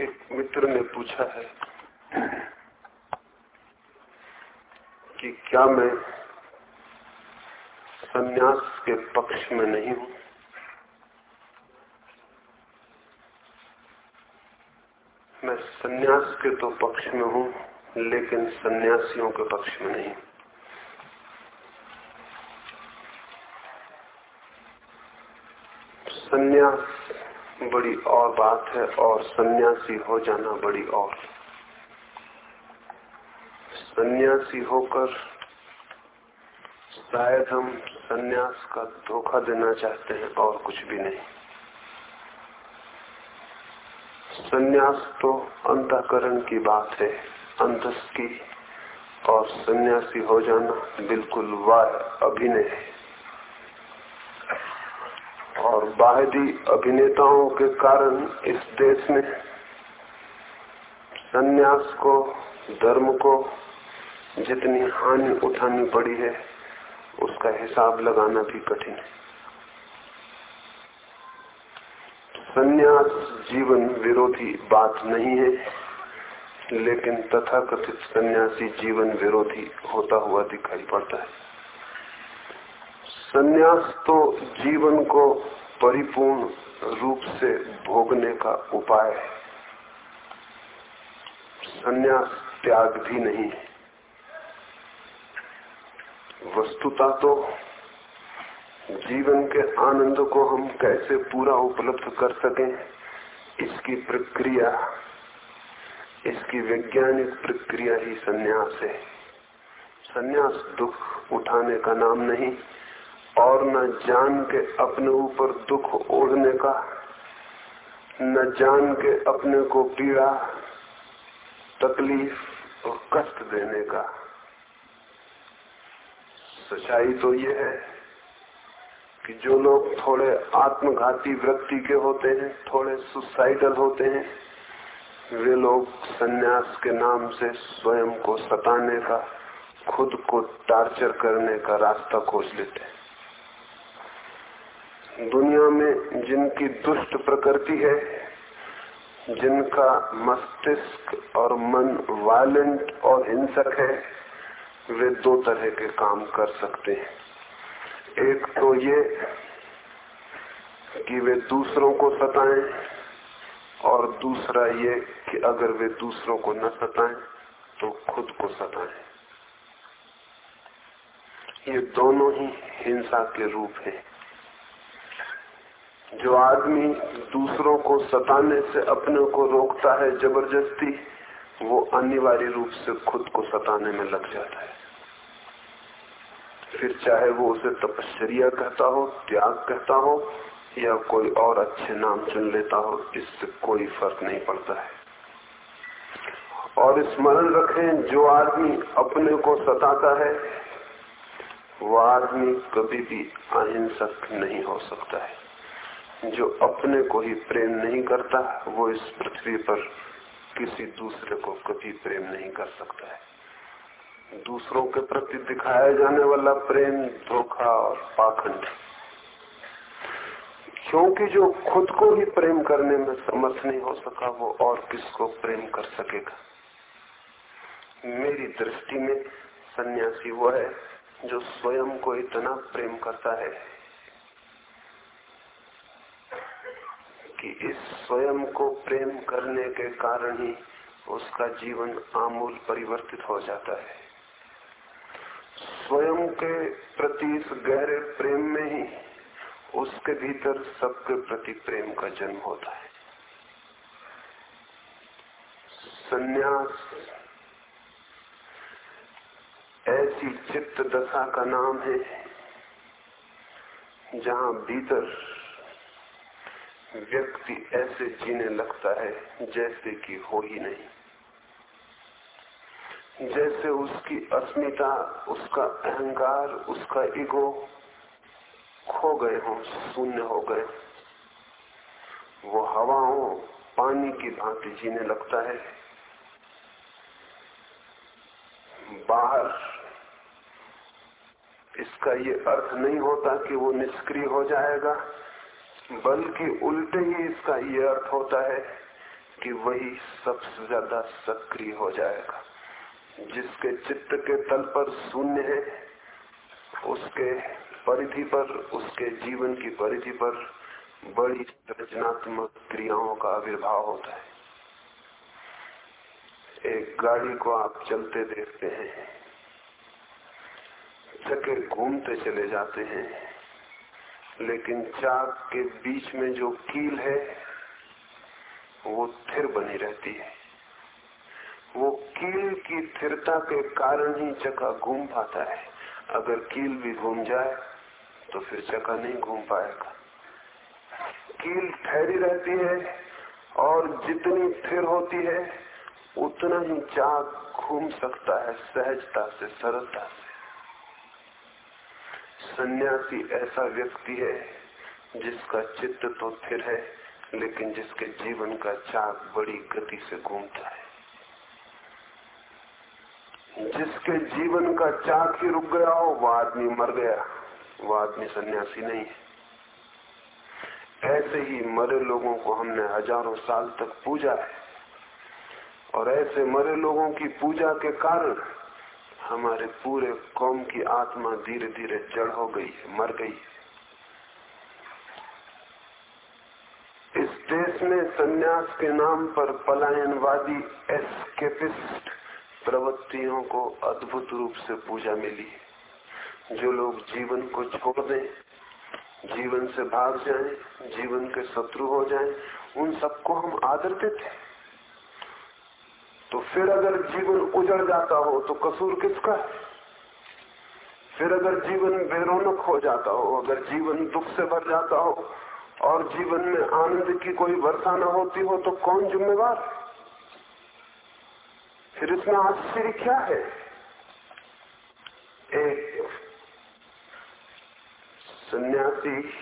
एक मित्र ने पूछा है कि क्या मैं सन्यास के पक्ष में नहीं हूँ? मैं सन्यास के तो पक्ष में हूँ, लेकिन सन्यासियों के पक्ष में नहीं सन्यास बड़ी और बात है और सन्यासी हो जाना बड़ी और। सन्यासी होकर शायद हम सन्यास का धोखा देना चाहते हैं और कुछ भी नहीं। सन्यास तो अंतकरण की बात है अंतस की, और सन्यासी हो जाना बिल्कुल वाह अभिनय है और बाहरी अभिनेताओं के कारण इस देश में सन्यास को, धर्म को जितनी हानि उठानी पड़ी है, उसका हिसाब लगाना भी कठिन है। सन्यास जीवन विरोधी बात नहीं है, लेकिन तथाकथित सन्यासी जीवन विरोधी होता हुआ दिखाई पड़ता है। सन्यास तो जीवन को परिपूर्ण रूप से भोगने का उपाय है। संन्यास त्याग भी नहीं है। वस्तुता तो जीवन के आनंद को हम कैसे पूरा उपलब्ध कर सकें, इसकी प्रक्रिया, इसकी वैज्ञानिक प्रक्रिया ही सन्यास है। सन्यास दुख उठाने का नाम नहीं और न जान के अपने ऊपर दुख ओढ़ने का, न जान के अपने को पीड़ा, तकलीफ़ और कष्ट देने का। सच्चाई तो ये है कि जो लोग थोड़े आत्मघाती वृत्ति के होते हैं, थोड़े सुसाइडल होते हैं, वे लोग सन्यास के नाम से स्वयं को सताने का, खुद को टार्चर करने का रास्ता खोज लेते हैं। दुनिया में जिनकी दुष्ट प्रकृति है, जिनका मस्तिष्क और मन वायलेंट और हिंसक है, वे दो तरह के काम कर सकते हैं। एक तो ये कि वे दूसरों को सताएँ और दूसरा ये कि अगर वे दूसरों को न सताएँ तो खुद को सताएँ। ये दोनों ही हिंसा के रूप हैं। जो आदमी दूसरों को सताने से अपने को रोकता है ज़बरदस्ती, वो अनिवार्य रूप से खुद को सताने में लग जाता है। फिर चाहे वो उसे तपस्या कहता हो, त्याग कहता हो, या कोई और अच्छे नाम चुन लेता हो, इससे कोई फ़र्क नहीं पड़ता है। और स्मरण रखें, जो आदमी अपने को सताता है, वो आदमी कभी भी अहिंसक नहीं हो सकता है। जो अपने को ही प्रेम नहीं करता, वो इस पृथ्वी पर किसी दूसरे को कभी प्रेम नहीं कर सकता है। दूसरों के प्रति दिखाया जाने वाला प्रेम धोखा और पाखंड क्योंकि जो खुद को ही प्रेम करने में समर्थ नहीं हो सका, वो और किसको प्रेम कर सकेगा? मेरी दृष्टि में सन्यासी वो है जो स्वयं को इतना प्रेम करता है कि इस स्वयं को प्रेम करने के कारण ही उसका जीवन आमूल परिवर्तित हो जाता है। स्वयं के प्रति इस गहरे प्रेम में ही उसके भीतर सबके प्रति प्रेम का जन्म होता है। संन्यास, ऐसी चित्त दशा का नाम है, जहाँ भीतर व्यक्ति ऐसे जीने लगता है जैसे कि हो ही नहीं। जैसे उसकी अस्मिता, उसका अहंकार, उसका ईगो खो गए हो, शून्य हो गए। वो हवाओं, पानी की भांति जीने लगता है। बाहर, इसका ये अर्थ नहीं होता कि वो निष्क्रिय हो जाएगा। बल्कि उल्टे ही इसका ये अर्थ होता है कि वही सबसे ज़्यादा सक्रिय हो जाएगा। जिसके चित्त के तल पर शून्य है, उसके परिधि पर, उसके जीवन की परिधि पर बड़ी रचनात्मक क्रियाओं का आविर्भाव होता है। एक गाड़ी को आप चलते देखते हैं चके घूमते चले जाते हैं लेकिन चाक के बीच में जो कील है, वो थिर बनी रहती है। वो कील की थिरता के कारण ही चक्का घूम पाता है। अगर कील भी घूम जाए तो फिर चक्का नहीं घूम पाएगा। कील ठहरी रहती है और जितनी थिर होती है, उतना ही चाक घूम सकता है सहजता से, सरलता से। सन्यासी ऐसा व्यक्ति है जिसका चित्त तो थिर है, लेकिन जिसके जीवन का चाक बड़ी गति से घूमता है। जिसके जीवन का चाक ही रुक गया हो, वह आदमी मर गया। वह आदमी सन्यासी नहीं है। ऐसे ही मरे लोगों को हमने हज़ारों साल तक पूजा है। और ऐसे मरे लोगों की पूजा के कारण हमारे पूरे कौम की आत्मा धीरे धीरे जड़ हो गई है मर गई है। इस देश में सन्यास के नाम पर पलायनवादी एस्केपिस्ट प्रवृत्तियों को अद्भुत रूप से पूजा मिली जो लोग जीवन को छोड़ दें जीवन से भाग जाएँ, जीवन के शत्रु हो जाएँ, उन सबको हम आदर देते तो फिर अगर जीवन उजड़ जाता हो तो कसूर किसका फिर अगर जीवन बेरोनक हो जाता हो, अगर जीवन दुख से भर जाता हो और जीवन में आनंद की कोई वर्षा न होती हो तो कौन जिम्मेवार फिर इसमें आश्चर्य क्या है? एक, सन्यासी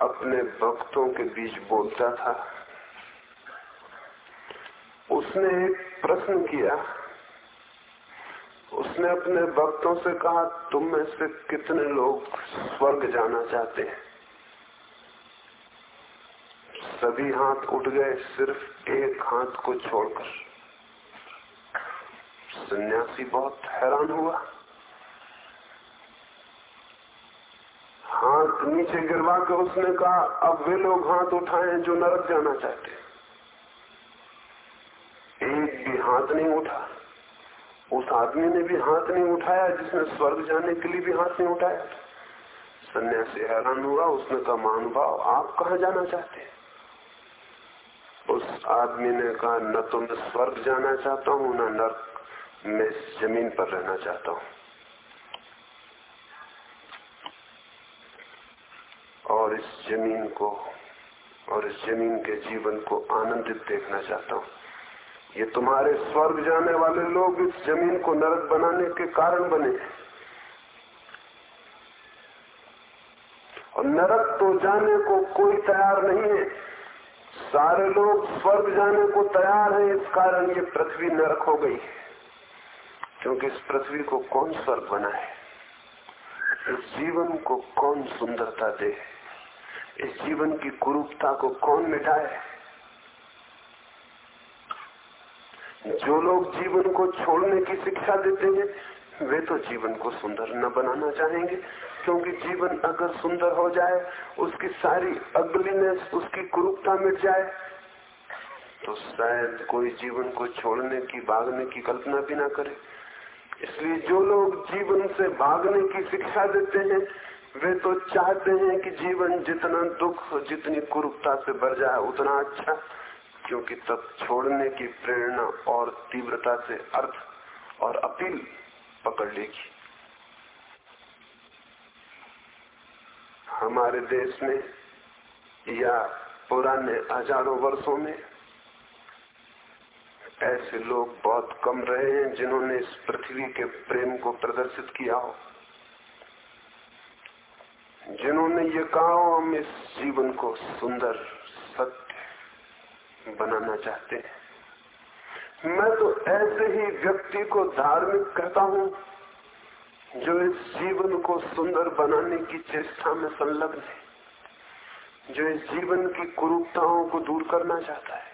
अपने भक्तों के बीच बोलता था उसने एक प्रश्न किया। उसने अपने भक्तों से कहा, तुम में से कितने लोग स्वर्ग जाना चाहते हैं? सभी हाथ उठ गए, सिर्फ़ एक हाथ को छोड़कर। सन्यासी बहुत हैरान हुआ। हाथ नीचे गिरवा कर उसने कहा, अब वे लोग हाथ उठाए जो नरक जाना चाहते एक भी हाथ नहीं उठा। उस आदमी ने भी हाथ नहीं उठाया, जिसने स्वर्ग जाने के लिए भी हाथ नहीं उठाया। सन्यासी हैरान हुआ, उसने कहा, महानुभाव, आप कहा जाना चाहते हैं? उस आदमी ने कहा, न तो मैं स्वर्ग जाना चाहता हूँ, न नर्क। मैं ज़मीन पर रहना चाहता हूँ। और इस ज़मीन को, और इस ज़मीन के जीवन को आनंदित देखना चाहता हूँ। ये तुम्हारे स्वर्ग जाने वाले लोग इस ज़मीन को नरक बनाने के कारण बने। और नरक तो जाने को कोई तैयार नहीं है। सारे लोग स्वर्ग जाने को तैयार हैं, इस कारण ये पृथ्वी नरक हो गई है। क्योंकि इस पृथ्वी को कौन स्वर्ग बनाए? इस जीवन को कौन सुंदरता दे? इस जीवन की कुरूपता को कौन मिटाए? जो लोग जीवन को छोड़ने की शिक्षा देते हैं, वे तो जीवन को सुंदर न बनाना चाहेंगे। क्योंकि जीवन अगर सुंदर हो जाए, उसकी सारी अगलीनेस, उसकी कुरूपता मिट जाए तो शायद कोई जीवन को छोड़ने की, भागने की कल्पना भी ना करे। इसलिए जो लोग जीवन से भागने की शिक्षा देते हैं, वे तो चाहते हैं कि जीवन जितना दुख, जितनी कुरूपता से भर जाए, उतना अच्छा। क्योंकि तब छोड़ने की प्रेरणा और तीव्रता से अर्थ और अपील पकड़ लेगी। हमारे देश में या पुराने हज़ारों वर्षों में ऐसे लोग बहुत कम रहे हैं जिन्होंने इस पृथ्वी के प्रेम को प्रदर्शित किया हो। जिन्होंने ये कहा हो, हम इस जीवन को सुंदर, सत्य बनाना चाहते हैं। मैं तो ऐसे ही व्यक्ति को धार्मिक कहता हूँ, जो इस जीवन को सुंदर बनाने की चेष्टा में संलग्न है, जो इस जीवन की कुरूपताओं को दूर करना चाहता है,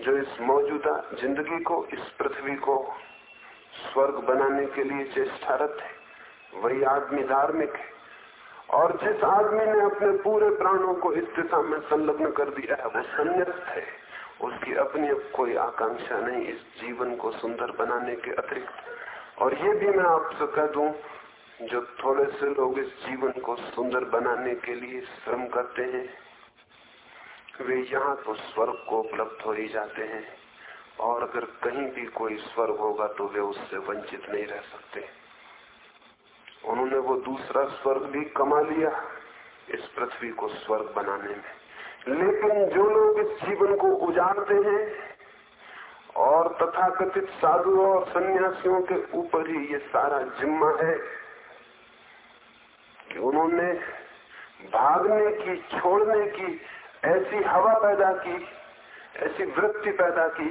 जो इस मौजूदा ज़िंदगी को, इस पृथ्वी को स्वर्ग बनाने के लिए चेष्टारत है। वही आदमी धार्मिक है। और जिस आदमी ने अपने पूरे प्राणों को इस दिशा में संलग्न कर दिया है, वो संन्यास्त है। उसकी अपनी अब कोई आकांक्षा नहीं, इस जीवन को सुंदर बनाने के अतिरिक्त। और ये भी मैं आपसे कह दूँ जो थोड़े से लोग इस जीवन को सुंदर बनाने के लिए श्रम करते हैं, वे यहाँ तो स्वर्ग को उपलब्ध हो ही जाते हैं। और अगर कहीं भी कोई स्वर्ग होगा तो वे उससे वंचित नहीं रह सकते। उन्होंने वो दूसरा स्वर्ग भी कमा लिया इस पृथ्वी को स्वर्ग बनाने में। लेकिन जो लोग इस जीवन को उजाड़ते हैं और तथाकथित साधु और सन्यासियों के ऊपर ही ये सारा जिम्मा है कि उन्होंने भागने की, छोड़ने की, ऐसी हवा पैदा की, ऐसी वृत्ति पैदा की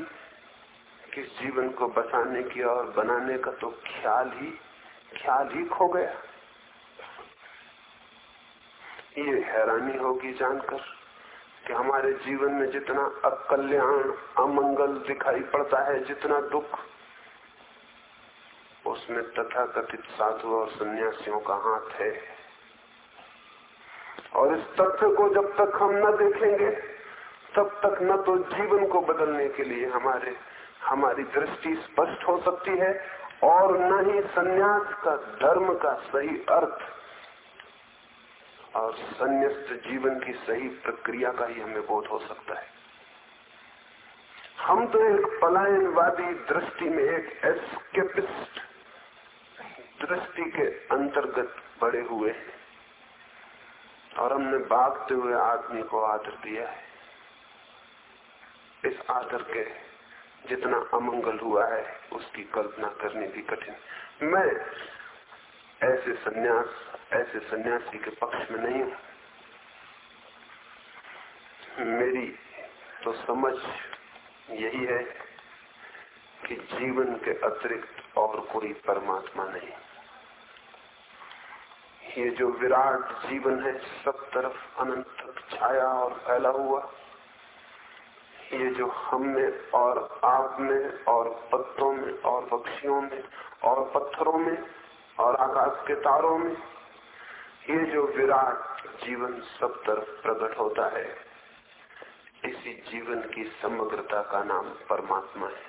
कि जीवन को बसाने की और बनाने का तो ख्याल ही ख्याल ही खो गया। ये हैरानी होगी जानकर कि हमारे जीवन में जितना अकल्याण, अमंगल दिखाई पड़ता है, जितना दुख, उसमें तथा कथित साधु और सन्यासियों का हाथ है। और इस तथ्य को जब तक हम न देखेंगे, तब तक न तो जीवन को बदलने के लिए हमारे, हमारी दृष्टि स्पष्ट हो सकती है और न ही संन्यास का, धर्म का सही अर्थ। और संन्यास्त जीवन की सही प्रक्रिया का ही हमें बोध हो सकता है। हम तो एक पलायनवादी दृष्टि में एक एस्केपिस्ट दृष्टि के अंतर्गत बड़े हुए हैं। और हमने भागते हुए आदमी को आदर दिया है। इस आदर के जितना अमंगल हुआ है, उसकी कल्पना करनी भी कठिन। मैं ऐसे सन्यास, ऐसे सन्यासी के पक्ष में नहीं हूँ। मेरी तो समझ यही है कि जीवन के अतिरिक्त और कोई परमात्मा नहीं। ये जो विराट जीवन है, सब तरफ़ अनंत छाया और फैला हुआ। ये जो हम में और आप में और पत्तों में और पक्षियों में और पत्थरों में और आकाश के तारों में ये जो विराट जीवन सब तरफ़ प्रकट होता है, इसी जीवन की समग्रता का नाम परमात्मा है।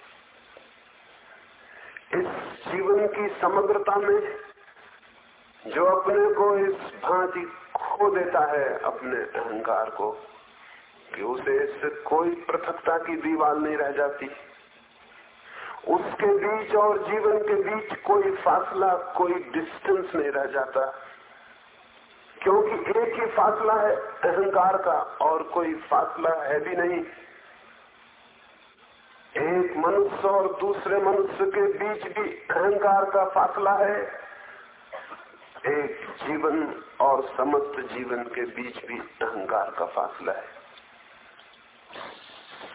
इस जीवन की समग्रता में जो अपने को इस भांति खो देता है, अपने अहंकार को कि उसे इससे कोई पृथकता की दीवार नहीं रह जाती। उसके बीच और जीवन के बीच कोई फासला, कोई डिस्टेंस नहीं रह जाता। क्योंकि एक ही फासला है अहंकार का और कोई फासला है भी नहीं। एक मनुष्य और दूसरे मनुष्य के बीच भी अहंकार का फासला है। एक जीवन और समस्त जीवन के बीच भी अहंकार का फासला है।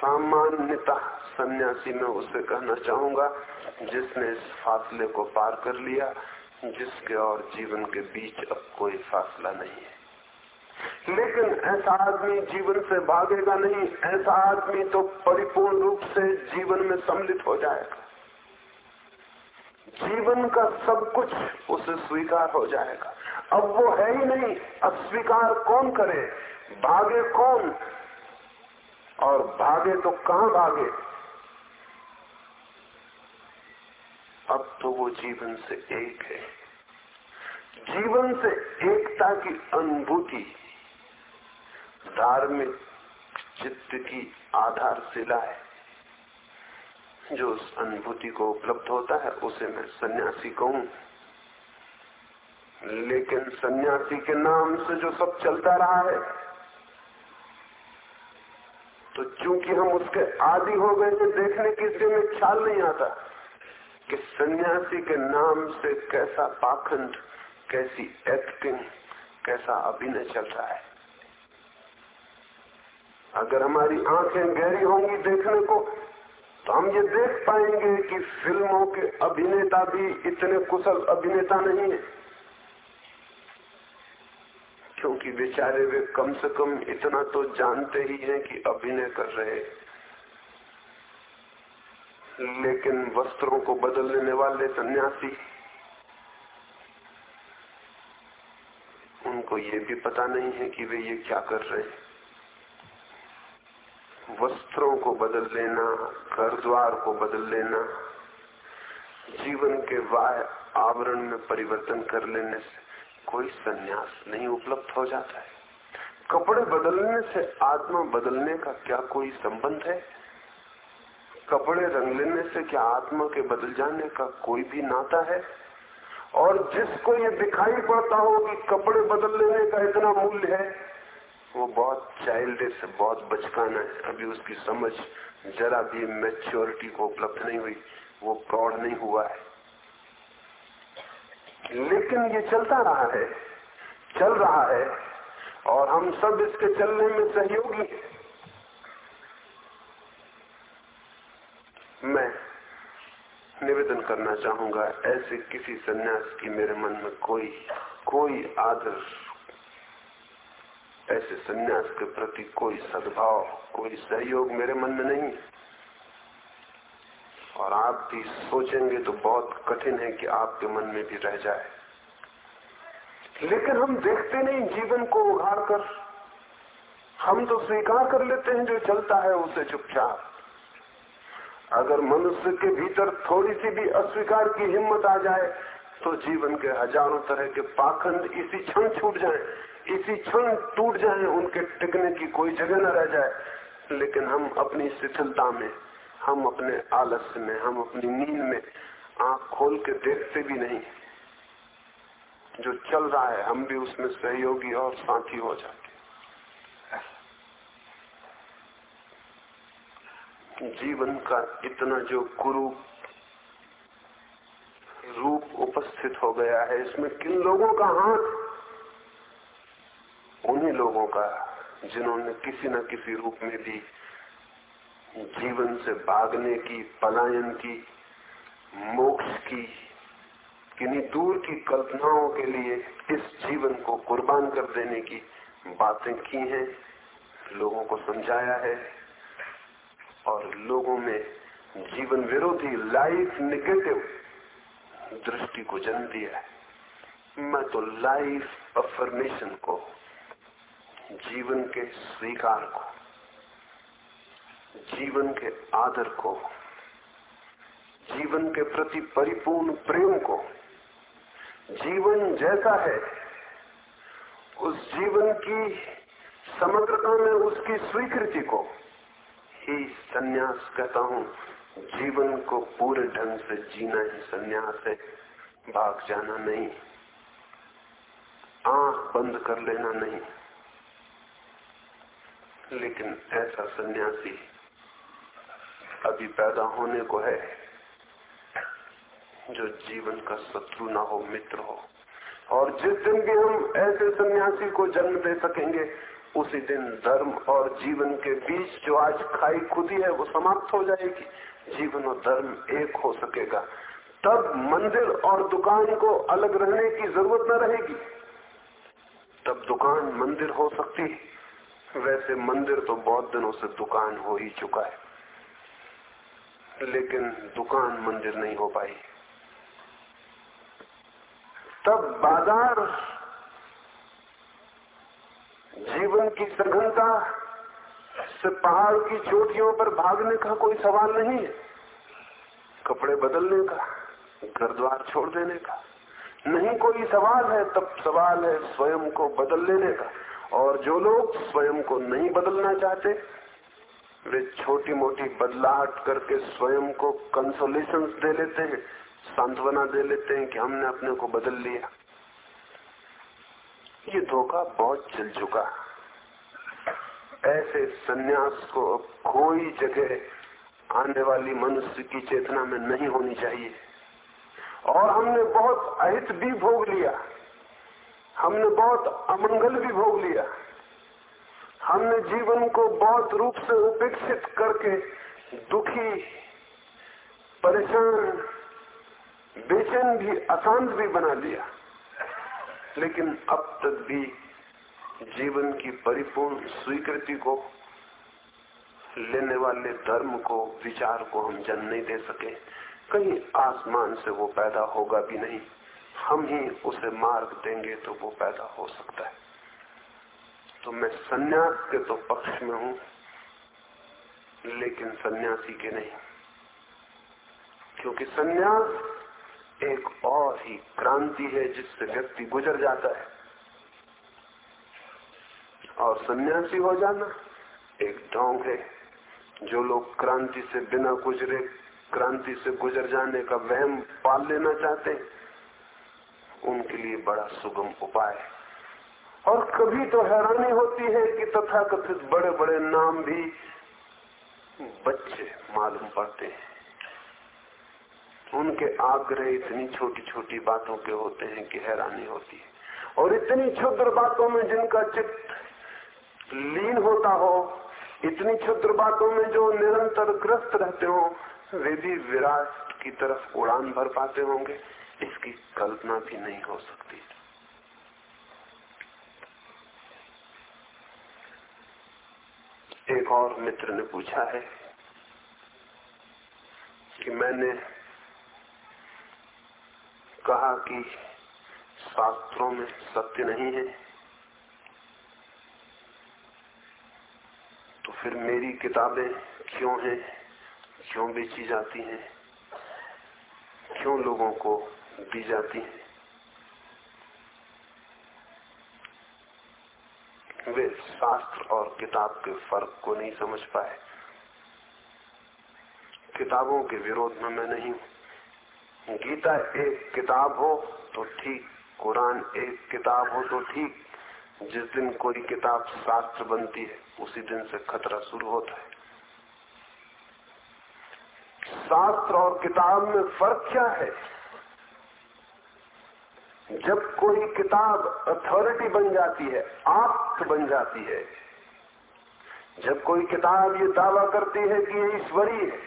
सामान्यता सन्यासी में उसे कहना चाहूँगा, जिसने इस फासले को पार कर लिया, जिसके और जीवन के बीच अब कोई फासला नहीं है। लेकिन ऐसा आदमी जीवन से भागेगा नहीं, ऐसा आदमी तो परिपूर्ण रूप से जीवन में सम्मिलित हो जाएगा। जीवन का सब कुछ उसे स्वीकार हो जाएगा। अब वो है ही नहीं, अस्वीकार कौन करे? भागे कौन? और भागे तो कहाँ भागे? अब तो वो जीवन से एक है। जीवन से एकता की अनुभूति, धार्मिक चित्त की आधारशिला है। जो उस अनुभूति को उपलब्ध होता है, उसे मैं सन्यासी कहूँ। लेकिन सन्यासी के नाम से जो सब चलता रहा है चूँकि हम उसके आदि हो गए थे, देखने किसी में ख्याल नहीं आता कि सन्यासी के नाम से कैसा पाखंड, कैसी एक्टिंग कैसा अभिनय चल रहा है। अगर हमारी आँखें गहरी होंगी देखने को तो हम ये देख पाएँगे कि फ़िल्मों के अभिनेता भी इतने कुशल अभिनेता नहीं है। क्योंकि बेचारे वे कम से कम इतना तो जानते ही हैं कि अभिनय कर रहे लेकिन वस्त्रों को बदल लेने वाले सन्यासी, उनको ये भी पता नहीं है कि वे ये क्या कर रहे हैं। वस्त्रों को बदल लेना घर द्वार को बदल लेना, जीवन के वाय आवरण में परिवर्तन कर लेने से कोई संन्यास नहीं उपलब्ध हो जाता है। कपड़े बदलने से आत्मा बदलने का क्या कोई संबंध है? कपड़े रंग लेने से क्या आत्मा के बदल जाने का कोई भी नाता है? और जिसको ये दिखाई पड़ता हो कि कपड़े बदल लेने का इतना मूल्य है, वो बहुत चाइल्डिश है, बहुत बचकाना है। अभी उसकी समझ जरा भी मैच्योरिटी को उपलब्ध नहीं हुई, वो प्रौढ़ नहीं हुआ है। लेकिन ये चलता रहा है, चल रहा है, और हम सब इसके चलने में सहयोगी हैं। मैं निवेदन करना चाहूँगा, ऐसे किसी सन्यास की मेरे मन में कोई कोई आदर, ऐसे सन्यास के प्रति कोई सद्भाव, कोई सहयोग मेरे मन में नहीं और आप भी सोचेंगे तो बहुत कठिन है कि आपके मन में भी रह जाए। लेकिन हम देखते नहीं, जीवन को उघाड़ कर हम तो स्वीकार कर लेते हैं, जो चलता है उसे चुपचाप। अगर मनुष्य के भीतर थोड़ी सी भी अस्वीकार की हिम्मत आ जाए तो जीवन के हज़ारों तरह के पाखंड इसी क्षण छूट जाए, इसी क्षण टूट जाए, उनके टिकने की कोई जगह न रह जाए। लेकिन हम अपनी शिथिलता में हम अपने आलस्य में, हम अपनी नींद में आँख खोल के देखते भी नहीं। जो चल रहा है, हम भी उसमें सहयोगी और साथी हो जाते जीवन का इतना जो गुरु रूप उपस्थित हो गया है, इसमें किन लोगों का हाथ? उन्हीं लोगों का, जिन्होंने किसी न किसी रूप में भी जीवन से भागने की, पलायन की, मोक्ष की, किन्हीं दूर की कल्पनाओं के लिए इस जीवन को कुर्बान कर देने की बातें की हैं, लोगों को समझाया है, और लोगों में जीवन विरोधी लाइफ निगेटिव दृष्टि को जन्म दिया है। मैं तो लाइफ अफर्मेशन को, जीवन के स्वीकार को जीवन के आदर को, जीवन के प्रति परिपूर्ण प्रेम को, जीवन जैसा है, उस जीवन की समग्रता में उसकी स्वीकृति को ही सन्यास कहता हूँ। जीवन को पूरे ढंग से जीना ही संन्यास है, भाग जाना नहीं, आँख बंद कर लेना नहीं। लेकिन ऐसा सन्यासी अभी पैदा होने को है। जो जीवन का शत्रु ना हो, मित्र हो। और जिस दिन भी हम ऐसे सन्यासी को जन्म दे सकेंगे, उसी दिन धर्म और जीवन के बीच जो आज खाई खुदी है, वो समाप्त हो जाएगी। जीवन और धर्म एक हो सकेगा। तब मंदिर और दुकान को अलग रहने की ज़रूरत न रहेगी। तब दुकान मंदिर हो सकती है। वैसे मंदिर तो बहुत दिनों से दुकान हो ही चुका है। लेकिन दुकान मंदिर नहीं हो पाई। तब बाज़ार जीवन की सघनता से पहाड़ की चोटियों पर भागने का कोई सवाल नहीं है। कपड़े बदलने का, घर द्वार छोड़ देने का, नहीं कोई सवाल है, तब सवाल है स्वयं को बदल लेने का। और जो लोग स्वयं को नहीं बदलना चाहते वे छोटी मोटी बदलाहट करके स्वयं को कंसोलेशन दे लेते हैं, सांत्वना दे लेते हैं कि हमने अपने को बदल लिया। ये धोखा बहुत चल चुका ऐसे सन्यास को कोई जगह आने वाली मनुष्य की चेतना में नहीं होनी चाहिए। और हमने बहुत अहित भी भोग लिया। हमने बहुत अमंगल भी भोग लिया। हमने जीवन को बहुत रूप से उपेक्षित करके दुखी, परेशान, बेचैन भी, अशांत भी बना लिया। लेकिन अब तक भी जीवन की परिपूर्ण स्वीकृति को, लेने वाले धर्म को, विचार को हम जन्म नहीं दे सके। कहीं आसमान से वो पैदा होगा भी नहीं। हम ही उसे मार्ग देंगे तो वो पैदा हो सकता है। तो मैं सन्यास के तो पक्ष में हूँ, लेकिन सन्यासी के नहीं। क्योंकि सन्यास एक और ही क्रांति है जिससे व्यक्ति गुजर जाता है। और सन्यासी हो जाना एक ढोंग है। जो लोग क्रांति से बिना गुजरे, क्रांति से गुजर जाने का वहम पाल लेना चाहते उनके लिए बड़ा सुगम उपाय है। और कभी तो हैरानी होती है कि तथाकथित बड़े बड़े नाम भी बच्चे मालूम पड़ते हैं। उनके आग्रह इतनी छोटी छोटी बातों के होते हैं कि हैरानी होती है। और इतनी क्षुद्र बातों में जिनका चित्त लीन होता हो, इतनी क्षुद्र बातों में जो निरंतर ग्रस्त रहते हो, वे भी विराट की तरफ़ उड़ान भर पाते होंगे। इसकी कल्पना भी नहीं हो सकती। एक और मित्र ने पूछा है कि मैंने कहा कि शास्त्रों में सत्य नहीं है तो फिर मेरी किताबें क्यों हैं? क्यों बेची जाती हैं? क्यों लोगों को दी जाती हैं? वे शास्त्र और किताब के फ़र्क को नहीं समझ पाए। किताबों के विरोध में मैं नहीं गीता एक किताब हो तो ठीक, कुरान एक किताब हो तो ठीक। जिस दिन कोई किताब शास्त्र बनती है, उसी दिन से खतरा शुरू होता है। शास्त्र और किताब में फ़र्क क्या है? जब कोई किताब अथॉरिटी बन जाती है आप बन जाती है, जब कोई किताब ये दावा करती है कि ये ईश्वरीय है,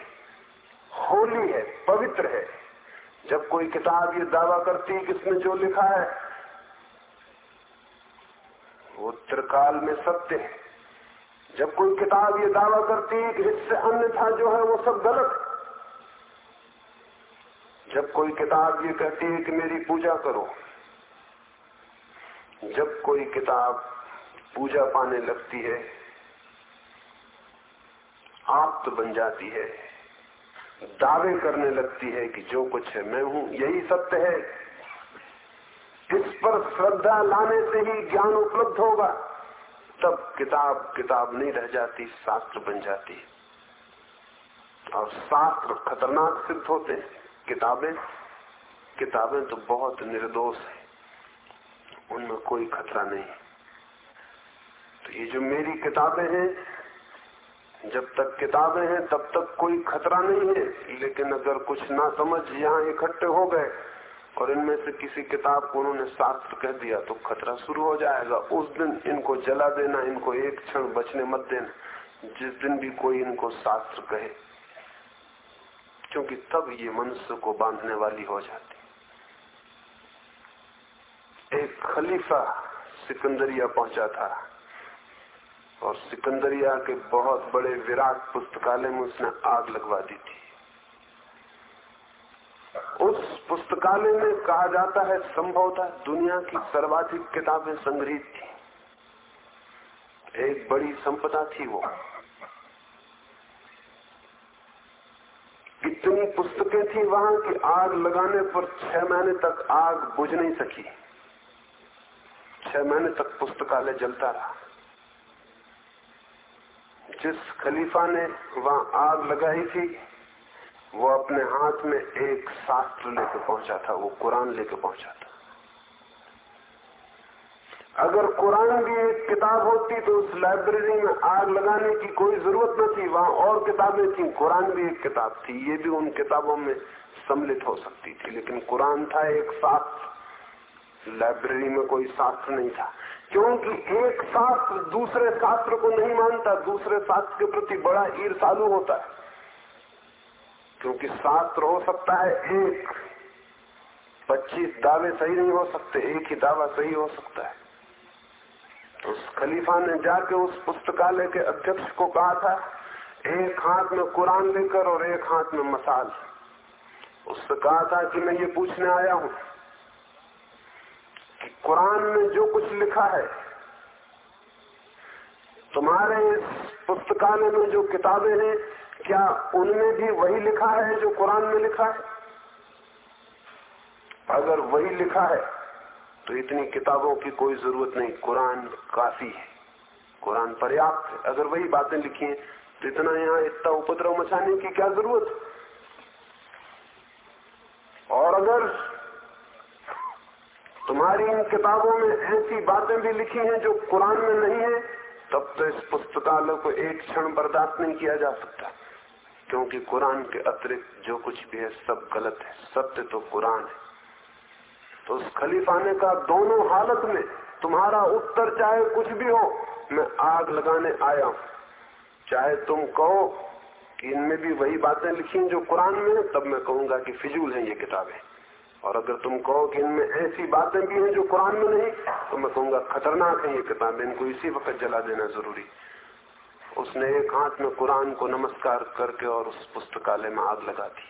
होली है, पवित्र है, जब कोई किताब ये दावा करती है कि इसमें जो लिखा है, वो त्रिकाल में सत्य है। जब कोई किताब ये दावा करती है कि इससे अन्यथा जो है वो सब गलत जब कोई किताब ये कहती है कि मेरी पूजा करो, जब कोई किताब पूजा पाने लगती है आप तो बन जाती है, दावे करने लगती है कि जो कुछ है, मैं हूँ, यही सत्य है। इस पर श्रद्धा लाने से ही ज्ञान उपलब्ध होगा। तब किताब किताब नहीं रह जाती, शास्त्र बन जाती। और शास्त्र खतरनाक सिद्ध होते किताबें किताबें तो बहुत निर्दोष है। उनमें कोई खतरा नहीं। तो ये जो मेरी किताबें हैं, जब तक किताबें हैं, तब तक कोई खतरा नहीं है। लेकिन अगर कुछ ना समझ यहाँ इकट्ठे हो गए और इनमें से किसी किताब को उन्होंने शास्त्र कह दिया तो खतरा शुरू हो जाएगा। उस दिन इनको जला देना, इनको एक क्षण बचने मत देना। जिस दिन भी कोई इनको शास्त्र कहे। क्योंकि तब ये मनुष्य को बांधने वाली हो जाती। एक खलीफा सिकंदरिया पहुँचा था और सिकंदरिया के बहुत बड़े विराट पुस्तकालय में उसने आग लगवा दी थी। उस पुस्तकालय में कहा जाता है संभवतः दुनिया की सर्वाधिक किताबें संग्रहित थी। एक बड़ी संपदा थी वो। इतनी पुस्तकें थी वहाँ की। आग लगाने पर छह महीने तक आग बुझ नहीं सकी। छह महीने तक पुस्तकालय जलता रहा। जिस खलीफा ने वहाँ आग लगाई थी, वो अपने हाथ में एक शास्त्र लेकर पहुँचा था, वो कुरान लेकर पहुँचा अगर कुरान भी एक किताब होती तो उस लाइब्रेरी में आग लगाने की कोई ज़रूरत न थी, वहाँ और किताबें थी। कुरान भी एक किताब थी, ये भी उन किताबों में सम्मिलित हो सकती थी। लेकिन कुरान था एक शास्त्र लाइब्रेरी में कोई शास्त्र नहीं था। क्योंकि एक शास्त्र दूसरे शास्त्र को नहीं मानता, दूसरे शास्त्र के प्रति बड़ा ईर्षालु होता है। क्योंकि शास्त्र हो सकता है एक। पच्चीस दावे सही नहीं हो सकते, एक ही दावा सही हो सकता है। उस खलीफा ने जाके उस पुस्तकालय के अध्यक्ष को कहा था, एक हाथ में कुरान लेकर और एक हाथ में मसाल। उससे कहा था कि मैं ये पूछने आया हूँ कि कुरान में जो कुछ लिखा है, तुम्हारे इस पुस्तकालय में जो किताबें हैं, क्या उनमें भी वही लिखा है जो कुरान में लिखा है? अगर वही लिखा है तो इतनी किताबों की कोई ज़रूरत नहीं। कुरान काफ़ी है। कुरान पर्याप्त है। अगर वही बातें लिखी हैं तो इतना यहाँ इतना उपद्रव मचाने की क्या ज़रूरत? और अगर तुम्हारी इन किताबों में ऐसी बातें भी लिखी हैं जो कुरान में नहीं है, तब तो इस पुस्तकालय को एक क्षण बर्दाश्त नहीं किया जा सकता। क्योंकि कुरान के अतिरिक्त जो कुछ भी है, सब गलत है। सत्य तो कुरान है। तो उस खलीफा ने कहा, दोनों हालत में तुम्हारा उत्तर चाहे कुछ भी हो, मैं आग लगाने आया हूँ। चाहे तुम कहो कि इनमें भी वही बातें लिखी जो कुरान में तब मैं कहूँगा कि फिजूल है ये किताबें। और अगर तुम कहो कि इनमें ऐसी बातें भी हैं जो कुरान में नहीं तो मैं कहूँगा, खतरनाक है ये किताबें, इनको इसी वक्त जला देना ज़रूरी। उसने एक हाथ में कुरान को नमस्कार करके और उस पुस्तकालय में आग लगा दी।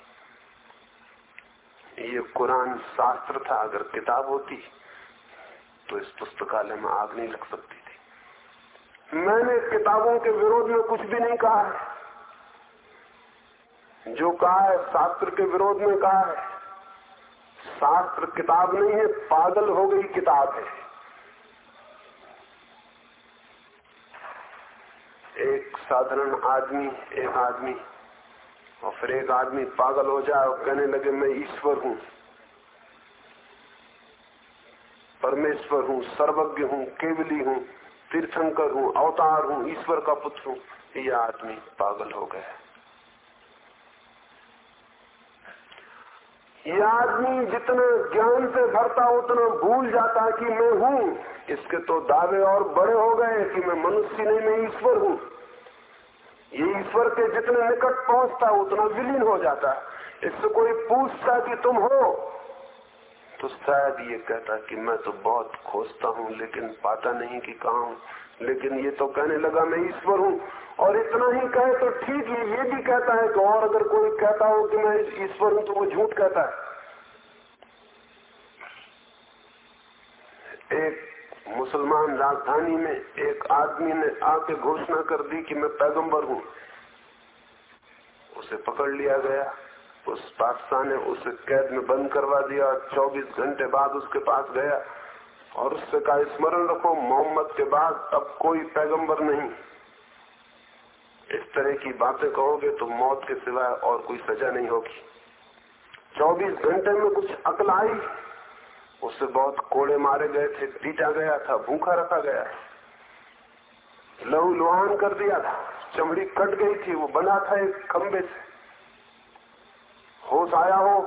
ये कुरान शास्त्र था, अगर किताब होती तो इस पुस्तकालय में आग नहीं लग सकती थी। मैंने किताबों के विरोध में कुछ भी नहीं कहा है। जो कहा है, शास्त्र के विरोध में कहा है। शास्त्र किताब नहीं है, पागल हो गई किताब है। एक साधारण आदमी, एक आदमी और फिर एक आदमी पागल हो जाए और कहने लगे, मैं ईश्वर हूँ। परमेश्वर हूँ, सर्वज्ञ हूँ, केवली हूँ, तीर्थंकर हूँ, अवतार हूँ, ईश्वर का पुत्र हूँ। ये आदमी पागल हो गया। ये आदमी जितना ज्ञान से भरता, उतना भूल जाता कि मैं हूँ। इसके तो दावे और बड़े हो गए कि मैं मनुष्य नहीं, मैं ईश्वर हूँ। ये ईश्वर के जितने निकट पहुँचता, उतना विलीन हो जाता। इससे कोई पूछता कि तुम हो? तो शायद ये कहता कि मैं तो बहुत खोजता हूँ, लेकिन पाता नहीं कि कहा हूँ। लेकिन ये तो कहने लगा, मैं ईश्वर हूँ। और इतना ही कहे तो ठीक है, ये भी कहता है कि और अगर कोई कहता हो कि मैं ईश्वर हूँ तो वो झूठ कहता है। एक मुसलमान राजधानी में एक आदमी ने आके घोषणा कर दी कि मैं पैगंबर हूँ। उसे पकड़ लिया गया। उस बादशाह ने उसे कैद में बंद करवा दिया 24 घंटे बाद उसके पास गया। और उससे कहा, स्मरण रखो, मोहम्मद के बाद अब कोई पैगंबर नहीं। इस तरह की बातें कहोगे तो मौत के सिवाय और कोई सजा नहीं होगी। 24 घंटे में कुछ अकल आई? उससे बहुत कोड़े मारे गए थे, पीटा गया था, भूखा रखा गया लहू लुहान कर दिया था, चमड़ी कट गई थी, वो बना था एक खंबे से। होश आया हो,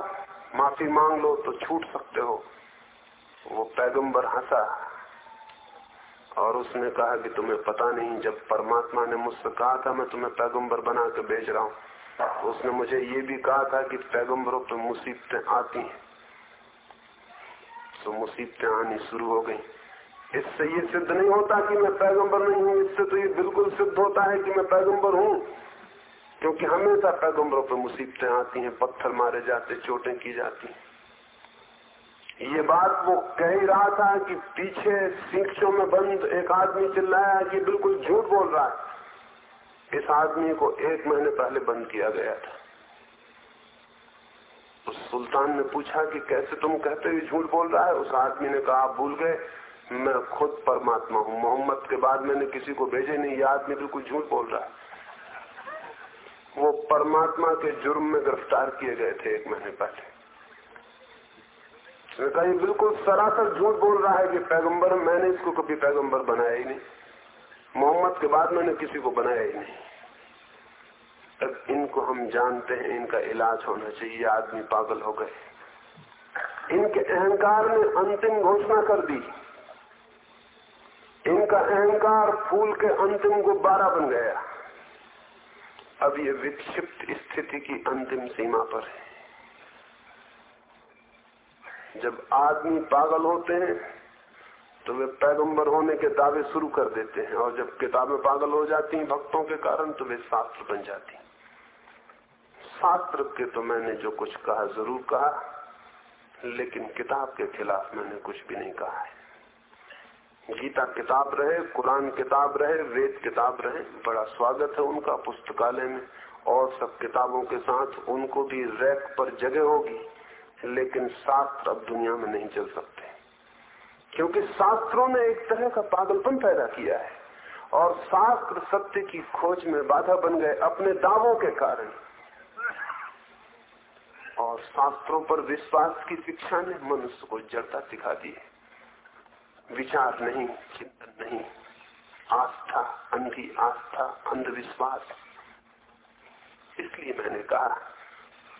माफ़ी मांग लो तो छूट सकते हो। वो पैगंबर हंसा और उसने कहा कि तुम्हें पता नहीं, जब परमात्मा ने मुझसे कहा था, मैं तुम्हें पैगंबर बना के भेज रहा हूँ। उसने मुझे ये भी कहा था कि पैगंबरों पर मुसीबतें आती हैं। तो मुसीबतें आनी शुरू हो गई। इससे ये सिद्ध नहीं होता कि मैं पैगंबर नहीं हूँ, इससे तो ये बिल्कुल सिद्ध होता है कि मैं पैगंबर हूँ। क्योंकि हमेशा पैगंबरों पर मुसीबतें आती हैं, पत्थर मारे जाते, चोटें की जाती ये बात वो कह ही रहा था कि पीछे सीखों में बंद एक आदमी चिल्लाया कि बिल्कुल झूठ बोल रहा है। इस आदमी को एक महीने पहले बंद किया गया था। सुल्तान ने पूछा कि कैसे तुम कहते हुए झूठ बोल रहा है? उस आदमी ने कहा, आप भूल गए, मैं खुद परमात्मा हूँ। मोहम्मद के बाद मैंने किसी को भेजे नहीं, ये आदमी बिल्कुल झूठ बोल रहा है। वो परमात्मा के जुर्म में गिरफ़्तार किए गए थे एक महीने पहले। कहा, ये बिल्कुल सरासर झूठ बोल रहा है कि पैगंबर, मैंने इसको कभी पैगंबर बनाया ही नहीं। मोहम्मद के बाद मैंने किसी को बनाया ही नहीं। तब इनको हम जानते हैं, इनका इलाज होना चाहिए, आदमी पागल हो गए। इनके अहंकार ने अंतिम घोषणा कर दी। इनका अहंकार फूल के अंतिम गुब्बारा बन गया। अब ये विक्षिप्त स्थिति की अंतिम सीमा पर है। जब आदमी पागल होते हैं तो वे पैगंबर होने के दावे शुरू कर देते हैं, और जब किताबें पागल हो जाती हैं भक्तों के कारण तो वे शास्त्र बन जाती शास्त्र के तो मैंने जो कुछ कहा ज़रूर कहा, लेकिन किताब के खिलाफ मैंने कुछ भी नहीं कहा है। गीता किताब रहे, कुरान किताब रहे, वेद किताब रहे, बड़ा स्वागत है उनका पुस्तकालय में। और सब किताबों के साथ उनको भी रैक पर जगह होगी, लेकिन शास्त्र अब दुनिया में नहीं चल सकते। क्योंकि शास्त्रों ने एक तरह का पागलपन पैदा किया है, और शास्त्र सत्य की खोज में बाधा बन गए अपने दावों के कारण। और शास्त्रों पर विश्वास की शिक्षा ने मनुष्य को जड़ता सिखा दी है। विचार नहीं, चिंतन नहीं, आस्था, अंधी आस्था, अंधविश्वास। इसलिए मैंने कहा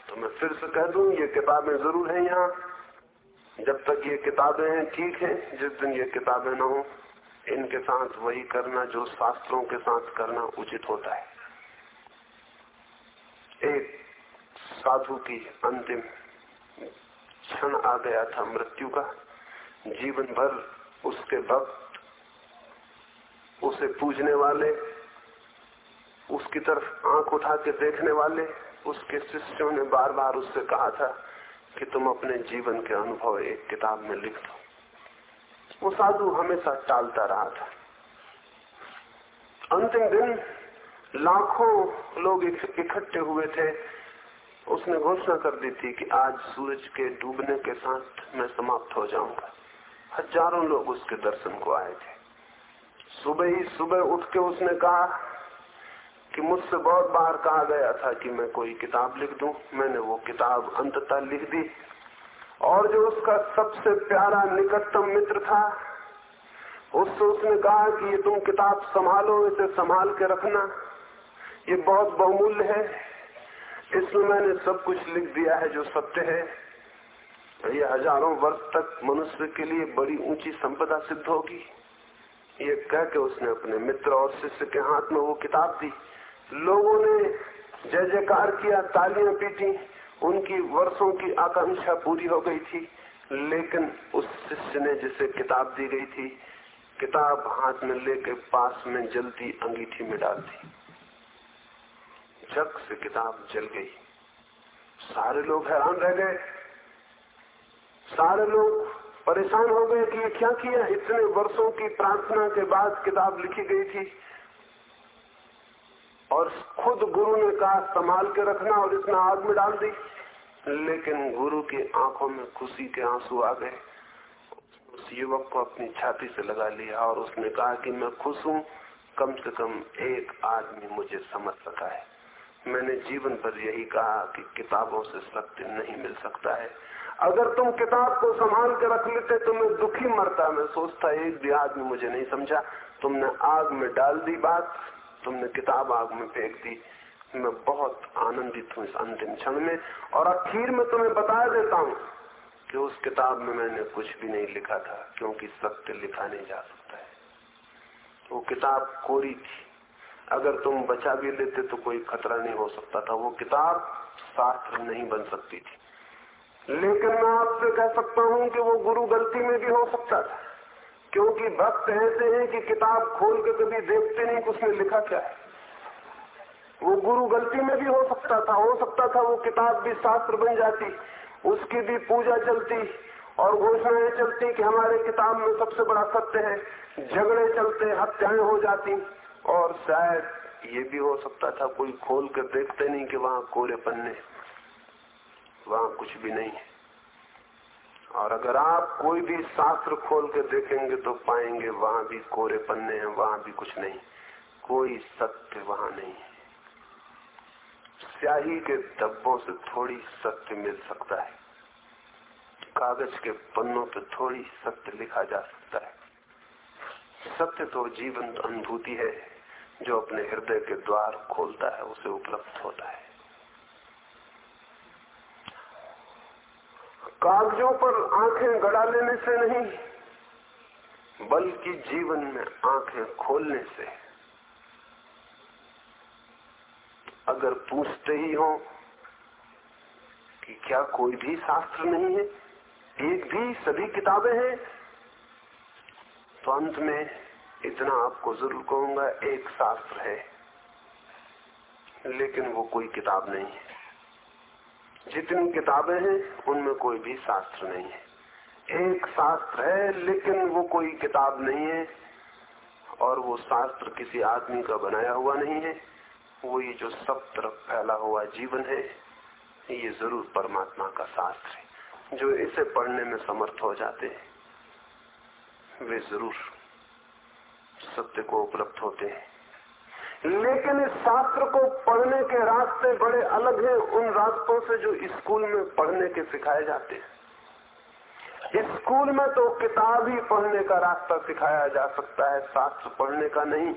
तो मैं फिर से कह दू, ये किताबें ज़रूर हैं यहाँ। जब तक ये किताबें हैं, ठीक है, जिस दिन ये किताबें न हो, इनके साथ वही करना जो शास्त्रों के साथ करना उचित होता है। एक साधु की अंतिम क्षण आ गया था मृत्यु का। जीवन भर उसके भक्त, उसे पूजने वाले, उसकी तरफ़ आँख उठा के देखने वाले, उसके शिष्यों ने बार बार उससे कहा था कि तुम अपने जीवन के अनुभव एक किताब में लिख दो। वो साधु हमेशा टालता रहा था। अंतिम दिन लाखों लोग इकट्ठे हुए थे। उसने घोषणा कर दी थी कि आज सूरज के डूबने के साथ मैं समाप्त हो जाऊँगा। हज़ारों लोग उसके दर्शन को आए थे। सुबह ही सुबह उठ के उसने कहा कि मुझसे बहुत बार कहा गया था कि मैं कोई किताब लिख दूँ। मैंने वो किताब अंततः लिख दी। और जो उसका सबसे प्यारा निकटतम मित्र था, उससे उसने कहा कि ये तुम किताब संभालो, इसे संभाल के रखना। ये बहुत बहुमूल्य है। इसमें मैंने सब कुछ लिख दिया है जो सत्य है। ये हज़ारों वर्ष तक मनुष्य के लिए बड़ी ऊँची संपदा सिद्ध होगी। ये कह के उसने अपने मित्र और शिष्य के हाथ में वो किताब दी। लोगों ने जय जयकार किया, तालियाँ पीटी। उनकी वर्षों की आकांक्षा पूरी हो गई थी। लेकिन उस शिष्य ने जिसे किताब दी गई थी, किताब हाथ में लेके पास में जलती अंगीठी में डाल दी। झक से किताब जल गई। सारे लोग हैरान रह गए। सारे लोग परेशान हो गए कि ये क्या किया? इतने वर्षों की प्रार्थना के बाद किताब लिखी गई थी। और खुद गुरु ने कहा, संभाल के रखना और इतना आग में डाल दी। लेकिन गुरु की आँखों में खुशी के आँसू आ गए। उस युवक को अपनी छाती से लगा लिया और उसने कहा कि मैं खुश हूँ। कम से कम एक आदमी मुझे समझ सका है। मैंने जीवन पर यही कहा कि किताबों से सत्य नहीं मिल सकता है। अगर तुम किताब को संभाल के रख लेते तो मैं दुखी मरता। मैं सोचता, एक भी आदमी मुझे नहीं समझा। तुमने आग में डाल दी बात, तुमने किताब आग में फेंक दी। मैं बहुत आनंदित हूँ इस अंतिम क्षण में, और आखिर में तुम्हें बता देता हूँ कि उस किताब में मैंने कुछ भी नहीं लिखा था, क्योंकि सत्य लिखा नहीं जा सकता है। वो किताब कोरी थी। अगर तुम बचा भी लेते तो कोई खतरा नहीं हो सकता था। वो किताब शास्त्र नहीं बन सकती थी। लेकिन मैं आपसे कह सकता हूँ कि वो गुरु गलती में भी हो सकता था। क्योंकि भक्त ऐसे हैं कि किताब खोल के कभी देखते नहीं कि उसने लिखा क्या है। वो गुरु गलती में भी हो सकता था। हो सकता था वो किताब भी शास्त्र बन जाती, उसकी भी पूजा चलती और घोषणाएँ चलती कि हमारे किताब में सबसे बड़ा सत्य है, झगड़े चलते, हत्याएँ हो जाती। और शायद ये भी हो सकता था कोई खोल कर देखते नहीं कि वहाँ कोरे पन्ने, वहाँ कुछ भी नहीं है। और अगर आप कोई भी शास्त्र खोल के देखेंगे तो पाएँगे वहाँ भी कोरे पन्ने हैं, वहाँ भी कुछ नहीं। कोई सत्य वहाँ नहीं है। स्याही के धब्बों से थोड़ी सत्य मिल सकता है। कागज़ के पन्नों पर थोड़ी सत्य लिखा जा सकता है। सत्य तो जीवंत अनुभूति है। जो अपने हृदय के द्वार खोलता है, उसे उपलब्ध होता है। कागजों पर आँखें गड़ा लेने से नहीं, बल्कि जीवन में आँखें खोलने से। अगर पूछते ही हो कि क्या कोई भी शास्त्र नहीं है, एक भी सभी किताबें हैं तो अंत में इतना आपको ज़रूर कहूँगा, एक शास्त्र है, लेकिन वो कोई किताब नहीं है। जितनी किताबें हैं, उनमें कोई भी शास्त्र नहीं है। एक शास्त्र है, लेकिन वो कोई किताब नहीं है, और वो शास्त्र किसी आदमी का बनाया हुआ नहीं है। वो ये जो सब तरफ़ फैला हुआ जीवन है, ये ज़रूर परमात्मा का शास्त्र है। जो इसे पढ़ने में समर्थ हो जाते हैं, वे ज़रूर सत्य को उपलब्ध होते हैं। लेकिन इस शास्त्र को पढ़ने के रास्ते बड़े अलग हैं, उन रास्तों से जो स्कूल में पढ़ने के सिखाए जाते हैं। स्कूल में तो किताब ही पढ़ने का रास्ता सिखाया जा सकता है, शास्त्र पढ़ने का नहीं।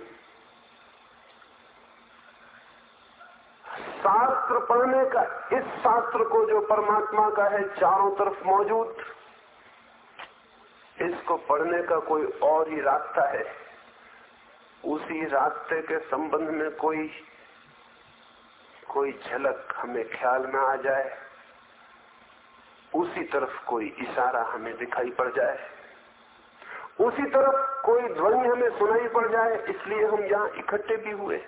शास्त्र पढ़ने का, इस शास्त्र को जो परमात्मा का है, चारों तरफ़ मौजूद, इसको पढ़ने का कोई और ही रास्ता है। उसी रास्ते के संबंध में कोई कोई झलक हमें ख्याल में आ जाए, उसी तरफ़ कोई इशारा हमें दिखाई पड़ जाए, उसी तरफ़ कोई ध्वनि हमें सुनाई पड़ जाए, इसलिए हम यहाँ इकट्ठे भी हुए।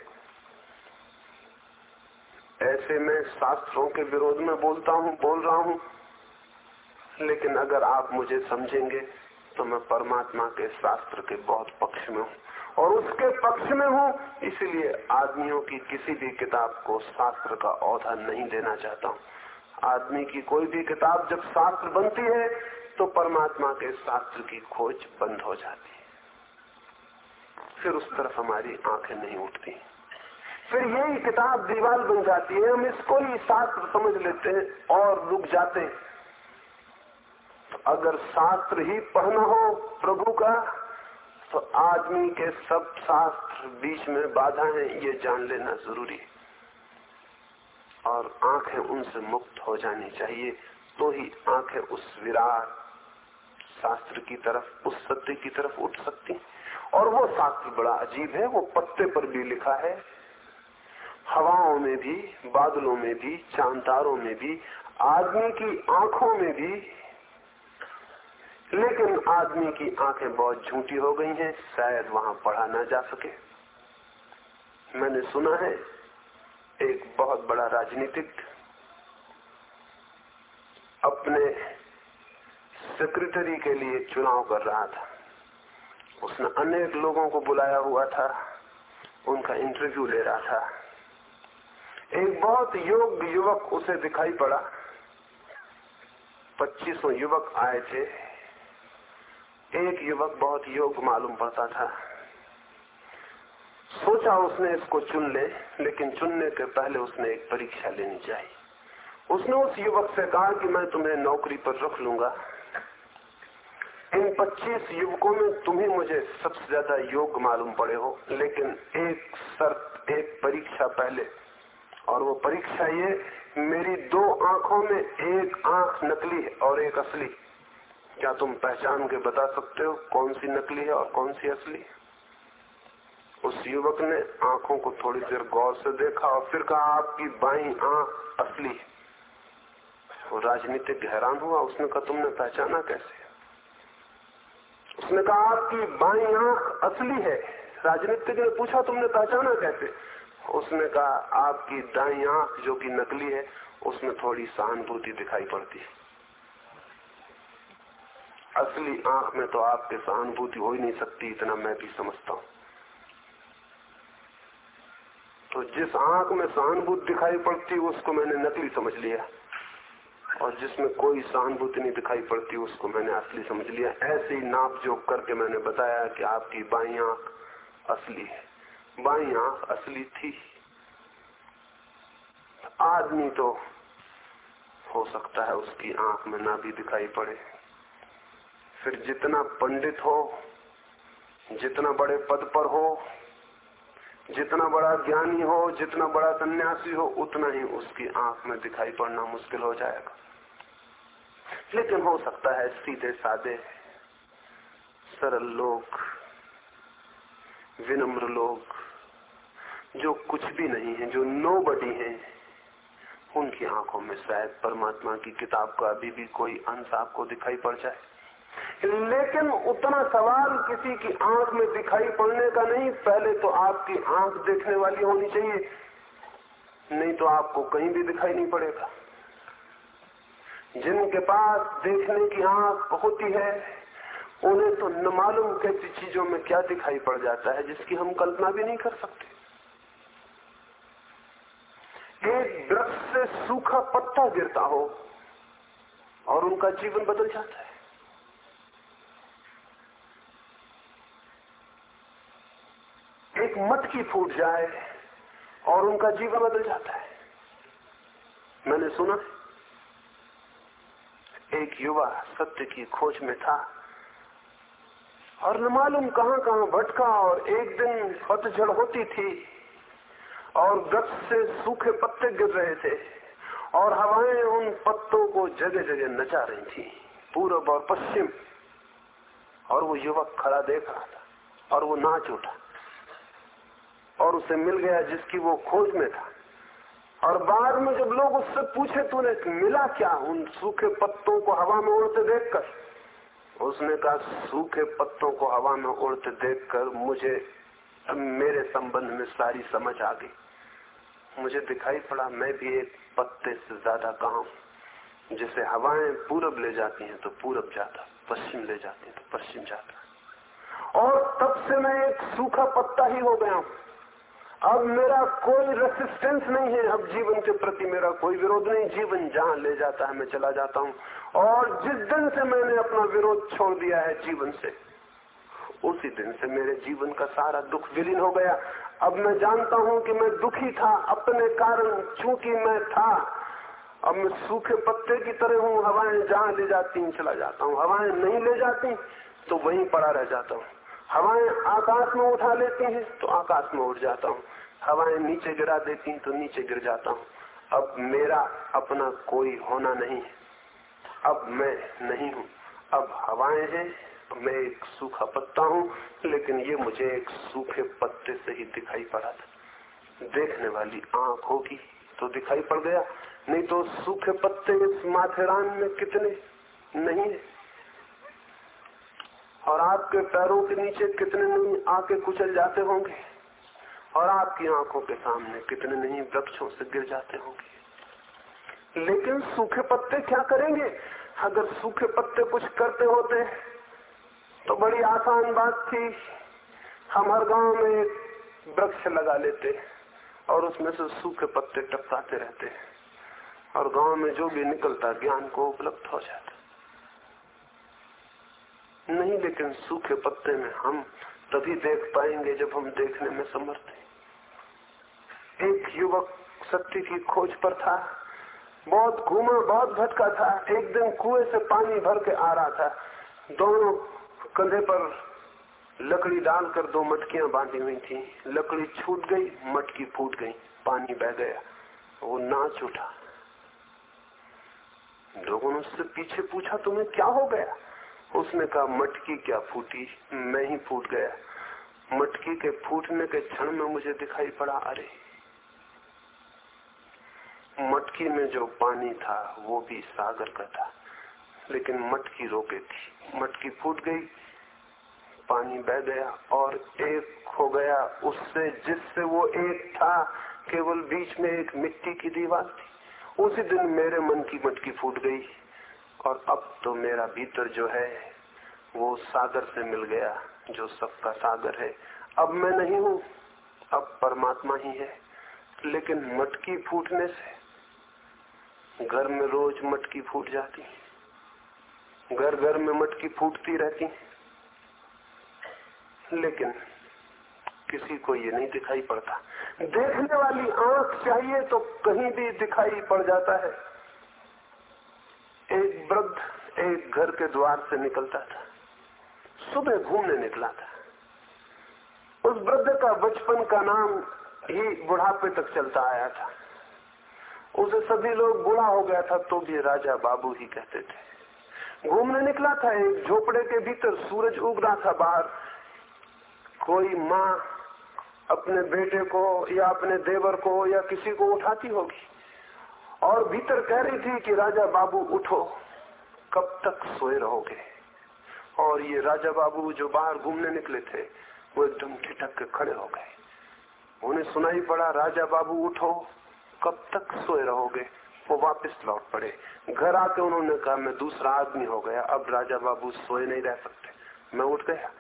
ऐसे में शास्त्रों के विरोध में बोलता हूँ, बोल रहा हूँ, लेकिन अगर आप मुझे समझेंगे तो मैं परमात्मा के शास्त्र के बहुत पक्ष में हूँ। और उसके पक्ष में हूँ, इसलिए आदमियों की किसी भी किताब को शास्त्र का औधा नहीं देना चाहता हूँ। आदमी की कोई भी किताब जब शास्त्र बनती है तो परमात्मा के शास्त्र की खोज बंद हो जाती है। फिर उस तरफ़ हमारी आँखें नहीं उठती। फिर यही किताब दीवार बन जाती है, हम इसको ही शास्त्र समझ लेते हैं और रुक जाते हैं। तो अगर शास्त्र ही पढ़ना हो प्रभु का तो आदमी के सब शास्त्र बीच में बाधा है, ये जान लेना ज़रूरी है। और आँखें उनसे मुक्त हो जानी चाहिए तो ही आँखें उस विराट शास्त्र की तरफ़, उस सत्य की तरफ़ उठ सकती और वो शास्त्र बड़ा अजीब है, वो पत्ते पर भी लिखा है। हवाओं में भी, बादलों में भी चांदारों में भी, आदमी की आँखों में भी लेकिन आदमी की आँखें बहुत झूठी हो गई हैं, शायद वहाँ पढ़ा ना जा सके। मैंने सुना है, एक बहुत बड़ा राजनीतिक अपने सेक्रेटरी के लिए चुनाव कर रहा था। उसने अनेक लोगों को बुलाया हुआ था, उनका इंटरव्यू ले रहा था। एक बहुत योग्य युवक उसे दिखाई पड़ा। पच्चीसों युवक आए थे। एक युवक बहुत योग्य मालूम पड़ता था। सोचा उसने इसको चुन ले, लेकिन चुनने के पहले उसने एक परीक्षा लेनी चाहिए। उसने उस युवक से कहा कि मैं तुम्हें नौकरी पर रख लूँगा। इन 25 युवकों में तुम ही मुझे सबसे ज़्यादा योग्य मालूम पड़े हो, लेकिन एक शर्त, एक परीक्षा पहले। और वो परीक्षा ये, मेरी दो आँखों में एक आँख नकली और एक असली। क्या तुम पहचान के बता सकते हो कौन सी नकली है और कौन सी असली? है उस युवक ने आँखों को थोड़ी देर गौर से देखा और फिर कहा, आपकी बाई आँख असली वो राजनीतिक हैरान हुआ। उसने कहा, तुमने पहचाना कैसे? उसने कहा, आपकी बाई आँख असली है। राजनीतिक ने पूछा, तुमने पहचाना कैसे? उसने कहा, आपकी दाई आँख जो कि नकली है, उसमें थोड़ी सहानुभूति दिखाई पड़ती है। असली आँख में तो आपके सहानुभूति हो ही नहीं सकती, इतना मैं भी समझता हूँ। तो जिस आँख में सहानुभूति दिखाई पड़ती, उसको मैंने नकली समझ लिया। और जिसमें कोई सहानुभूति नहीं दिखाई पड़ती, उसको मैंने असली समझ लिया। ऐसे ही नाप जोक करके मैंने बताया कि आपकी बाई आँख असली है। बाई आँख असली थी। आदमी तो हो सकता है उसकी आँख में ना भी दिखाई पड़े। फिर जितना पंडित हो, जितना बड़े पद पर हो, जितना बड़ा ज्ञानी हो, जितना बड़ा सन्यासी हो, उतना ही उसकी आँख में दिखाई पड़ना मुश्किल हो जाएगा। लेकिन हो सकता है सीधे सादे सरल लोग, विनम्र लोग, जो कुछ भी नहीं है, जो नो बडी है, उनकी आँखों में शायद परमात्मा की किताब का अभी भी कोई अंश आपको दिखाई पड़ जाए। लेकिन उतना सवाल किसी की आँख में दिखाई पड़ने का नहीं, पहले तो आपकी आँख देखने वाली होनी चाहिए, नहीं तो आपको कहीं भी दिखाई नहीं पड़ेगा। जिनके पास देखने की आँख होती है, उन्हें तो न मालूम कैसी चीज़ों में क्या दिखाई पड़ जाता है, जिसकी हम कल्पना भी नहीं कर सकते। एक वृक्ष से सूखा पत्ता गिरता हो, और उनका जीवन बदल जाता है। एक मटकी फूट जाए और उनका जीवन बदल जाता है। मैंने सुना एक युवा सत्य की खोज में था और न मालूम कहाँ कहाँ भटका और एक दिन पतझड़ होती थी और गत से सूखे पत्ते गिर रहे थे और हवाएँ उन पत्तों को जगह जगह नचा रही थी, पूरब और पश्चिम। और वो युवक खड़ा देख रहा था और वो नाच उठा। और उसे मिल गया जिसकी वो खोज में था। और बाद में जब लोग उससे पूछे, तूने मिला क्या उन सूखे पत्तों को हवा में उड़ते देखकर? उसने कहा, सूखे पत्तों को हवा में उड़ते देखकर मुझे मेरे संबंध में सारी समझ आ गई। मुझे दिखाई पड़ा, मैं भी एक पत्ते से ज़्यादा कहा जिसे हवाएँ पूरब ले जाती हैं तो पूरब जाता, पश्चिम ले जाती हैं तो पश्चिम जाता। और तब से मैं एक सूखा पत्ता ही हो गया हूँ। अब मेरा कोई रेसिस्टेंस नहीं है। अब जीवन के प्रति मेरा कोई विरोध नहीं। जीवन जहाँ ले जाता है, मैं चला जाता हूँ। और जिस दिन से मैंने अपना विरोध छोड़ दिया है जीवन से, उसी दिन से मेरे जीवन का सारा दुख विलीन हो गया। अब मैं जानता हूँ कि मैं दुखी था। अपने कारण चूँकि मैं था। अब मैं सूखे पत्ते की तरह हूँ। हवाएँ जहाँ ले जाती चला जाता हूँ। हवाएँ नहीं ले जाती तो वहीं पड़ा रह जाता हूँ। हवाएँ आकाश में उठा लेती हैं तो आकाश में उठ जाता हूँ। हवाएँ नीचे गिरा देती हैं तो नीचे गिर जाता हूँ। अब मेरा अपना कोई होना नहीं है। अब मैं नहीं हूँ। अब हवाएँ हैं, मैं एक सूखा पत्ता हूँ, लेकिन ये मुझे एक सूखे पत्ते से ही दिखाई पड़ा था। देखने वाली आँख होगी तो दिखाई पड़ गया, नहीं तो सूखे पत्ते इस माथेरान में कितने नहीं है। और आपके पैरों के नीचे कितने नहीं आके कुचल जाते होंगे? और आपकी आँखों के सामने कितने नहीं, वृक्षों से गिर जाते होंगे? लेकिन सूखे पत्ते क्या करेंगे? अगर सूखे पत्ते कुछ करते होते तो बड़ी आसान बात थी। हम हर गाँव में एक वृक्ष लगा लेते और उसमें से सूखे पत्ते टपकाते रहते। और गाँव में जो भी निकलता, ज्ञान को उपलब्ध हो जाता। नहीं, लेकिन सूखे पत्ते में हम तभी देख पाएँगे जब हम देखने में समर्थ हैं। एक युवक सत्य की खोज पर था। बहुत घूमा, बहुत भटका था। एक दिन कुएँ से पानी भर के आ रहा था। दोनों कंधे पर लकड़ी डालकर दो मटकियाँ बांधी हुई थी। लकड़ी छूट गई, मटकी फूट गई, पानी बह गया। वो नाच उठा। लोगों ने उससे पीछे पूछा, तुम्हें क्या हो गया? उसने कहा, मटकी क्या फूटी? मैं ही फूट गया। मटकी के फूटने के क्षण में मुझे दिखाई पड़ा, अरे। मटकी में जो पानी था, वो भी सागर का था, लेकिन मटकी रोके थी। मटकी फूट गई, पानी बह गया और एक हो गया उससे, जिससे वो एक था, केवल बीच में एक मिट्टी की दीवार थी। उसी दिन मेरे मन की मटकी फूट गई। और अब तो मेरा भीतर जो है, वो सागर से मिल गया, जो सबका सागर है। अब मैं नहीं हूँ, अब परमात्मा ही है। लेकिन मटकी फूटने से, घर में रोज मटकी फूट जाती है। घर घर में मटकी फूटती रहती है। लेकिन किसी को ये नहीं दिखाई पड़ता। देखने वाली आँख चाहिए तो कहीं भी दिखाई पड़ जाता है। एक वृद्ध एक घर के द्वार से निकलता था। सुबह घूमने निकला था। उस वृद्ध का बचपन का नाम ही बुढ़ापे तक चलता आया था। उसे सभी लोग बुढ़ा हो गया था तो भी राजा बाबू ही कहते थे। घूमने निकला था, एक झोपड़े के भीतर सूरज उग रहा था बाहर। कोई माँ अपने बेटे को या अपने देवर को या किसी को उठाती होगी। और भीतर कह रही थी कि राजा बाबू उठो, कब तक सोए रहोगे? और ये राजा बाबू जो बाहर घूमने निकले थे, वो एकदम ठिठक के खड़े हो गए। उन्हें सुनाई पड़ा, राजा बाबू उठो, कब तक सोए रहोगे? वो वापस लौट पड़े। घर आके उन्होंने कहा, मैं दूसरा आदमी हो गया, अब राजा बाबू सोए नहीं रह सकते। मैं उठ गया।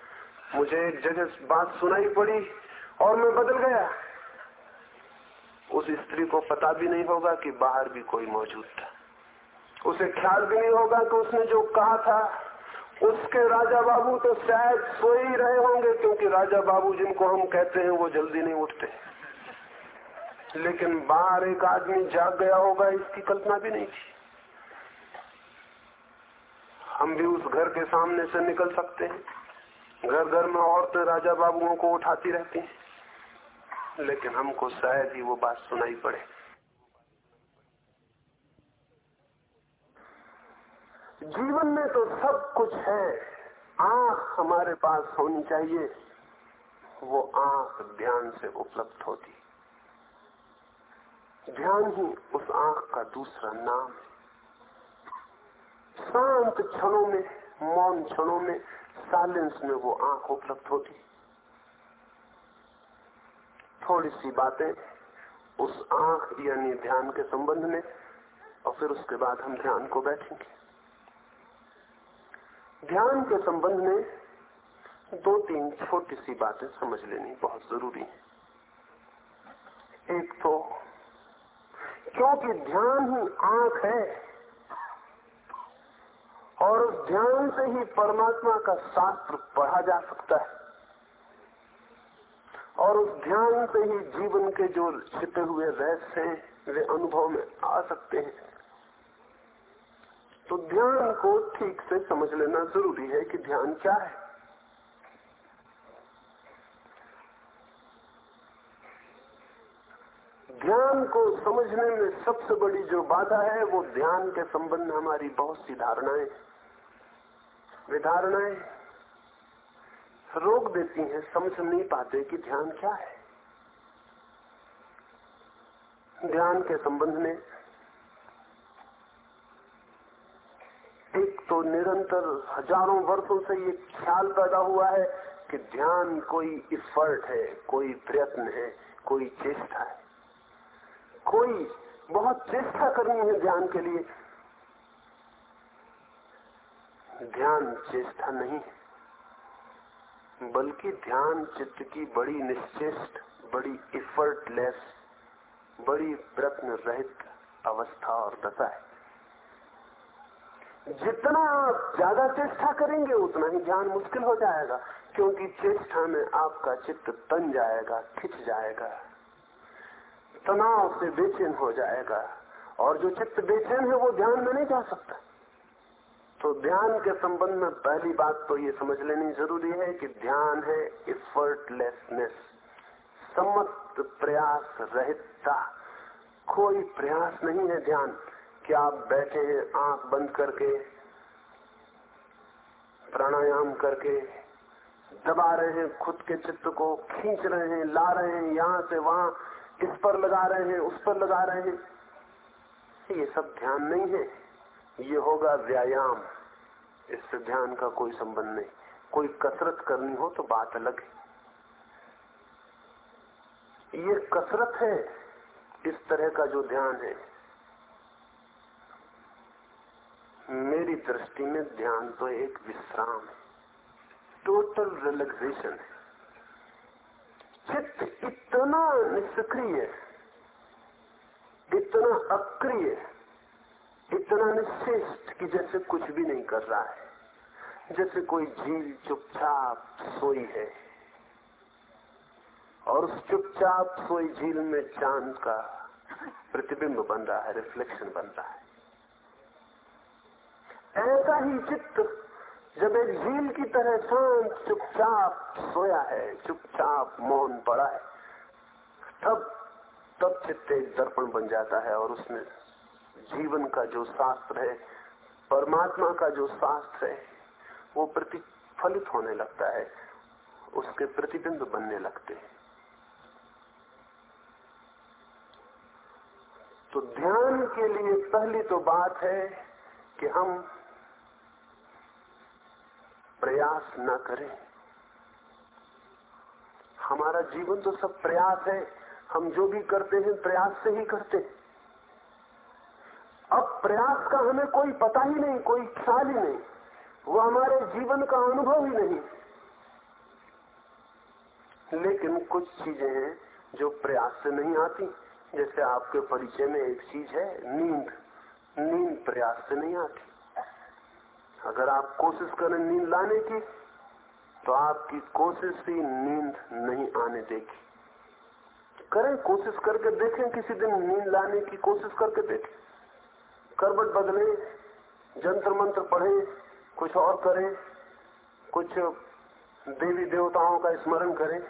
मुझे एक जगह बात सुनाई पड़ी और मैं बदल गया। उस स्त्री को पता भी नहीं होगा कि बाहर भी कोई मौजूद था। उसे ख्याल भी नहीं होगा कि उसने जो कहा था, उसके राजा बाबू तो शायद सो ही रहे होंगे, क्योंकि राजा बाबू जिनको हम कहते हैं, वो जल्दी नहीं उठते। लेकिन बाहर एक आदमी जाग गया होगा, इसकी कल्पना भी नहीं थी। हम भी उस घर के सामने से निकल सकते हैं। घर घर में औरतें राजा बाबुओं को उठाती रहती हैं। लेकिन हमको शायद ही वो बात सुनाई पड़े। जीवन में तो सब कुछ है। आँख हमारे पास होनी चाहिए। वो आँख ध्यान से उपलब्ध होती। ध्यान ही उस आँख का दूसरा नाम है। शांत क्षणों में, मौन क्षणों में, साइलेंस में वो आँख उपलब्ध होती। थोड़ी सी बातें उस आँख यानी ध्यान के संबंध में और फिर उसके बाद हम ध्यान को बैठेंगे। ध्यान के संबंध में दो तीन छोटी सी बातें समझ लेनी बहुत ज़रूरी है। एक तो क्योंकि ध्यान ही आँख है और उस ध्यान से ही परमात्मा का शास्त्र पढ़ा जा सकता है। और उस ध्यान से ही जीवन के जो छिपे हुए रहस्य हैं, वे अनुभव में आ सकते हैं। तो ध्यान को ठीक से समझ लेना ज़रूरी है कि ध्यान क्या है। ध्यान को समझने में सबसे बड़ी जो बाधा है, वो ध्यान के संबंध हमारी बहुत सी धारणाएँ वे धारणाएँ रोक देती हैं, समझ नहीं पाते कि ध्यान क्या है। ध्यान के संबंध में एक तो निरंतर हज़ारों वर्षों से ये ख्याल पैदा हुआ है कि ध्यान कोई इफर्ट है, कोई प्रयत्न है, कोई चेष्टा है। कोई बहुत चेष्टा करनी है ध्यान के लिए। ध्यान चेष्टा नहीं है। बल्कि ध्यान चित्त की बड़ी निश्चेष्ट, बड़ी इफर्टलेस बड़ी प्रयत्न रहित अवस्था और दशा है। जितना आप ज़्यादा चेष्टा करेंगे, उतना ही ध्यान मुश्किल हो जाएगा, क्योंकि चेष्टा में आपका चित्त तन जाएगा, खिंच जाएगा, तनाव से बेचैन हो जाएगा, और जो चित्त बेचैन है, वो ध्यान में नहीं जा सकता। तो ध्यान के संबंध में पहली बात तो ये समझ लेनी ज़रूरी है कि ध्यान है इफर्टलेसनेस सम्मत प्रयास रहितता। कोई प्रयास नहीं है ध्यान कि आप बैठे हैं, आँख बंद करके, प्राणायाम करके, दबा रहे हैं, खुद के चित्त को खींच रहे हैं, ला रहे हैं, यहाँ से वहाँ, इस पर लगा रहे हैं, उस पर लगा रहे हैं। ये सब ध्यान नहीं है। ये होगा व्यायाम। इससे ध्यान का कोई संबंध नहीं। कोई कसरत करनी हो तो बात अलग है। ये कसरत है, इस तरह का जो ध्यान है। मेरी दृष्टि में ध्यान तो एक विश्राम है। टोटल रिलैक्सेशन है। चित्त इतना निष्क्रिय इतना अक्रिय इतना निश्चेष्ट कि जैसे कुछ भी नहीं कर रहा है। जैसे कोई झील चुपचाप सोई है और उस चुपचाप सोई झील में चाँद का प्रतिबिंब बन रहा है रिफ्लेक्शन बन रहा है। ऐसा ही चित्त जब एक झील की तरह शांत चुपचाप सोया है, चुपचाप मौन पड़ा है, तब तब चित्त एक दर्पण बन जाता है और उसमें जीवन का जो शास्त्र है, परमात्मा का जो शास्त्र है, वो प्रतिफलित होने लगता है, उसके प्रतिबिंब बनने लगते हैं। तो ध्यान के लिए पहली तो बात है कि हम प्रयास न करें। हमारा जीवन तो सब प्रयास है, हम जो भी करते हैं, प्रयास से ही करते अब प्रयास का हमें कोई पता ही नहीं, कोई ख्याल ही नहीं। वो हमारे जीवन का अनुभव ही नहीं। लेकिन कुछ चीज़ें हैं जो प्रयास से नहीं आती। जैसे आपके परिचय में एक चीज़ है, नींद। नींद प्रयास से नहीं आती। अगर आप कोशिश करें नींद लाने की तो आपकी कोशिश ही नींद नहीं आने देगी। करें कोशिश करके देखें, किसी दिन नींद लाने की कोशिश करके देखें। करबट बदले, जंत्र मंत्र पढ़े, कुछ और करें, कुछ देवी देवताओं का स्मरण करें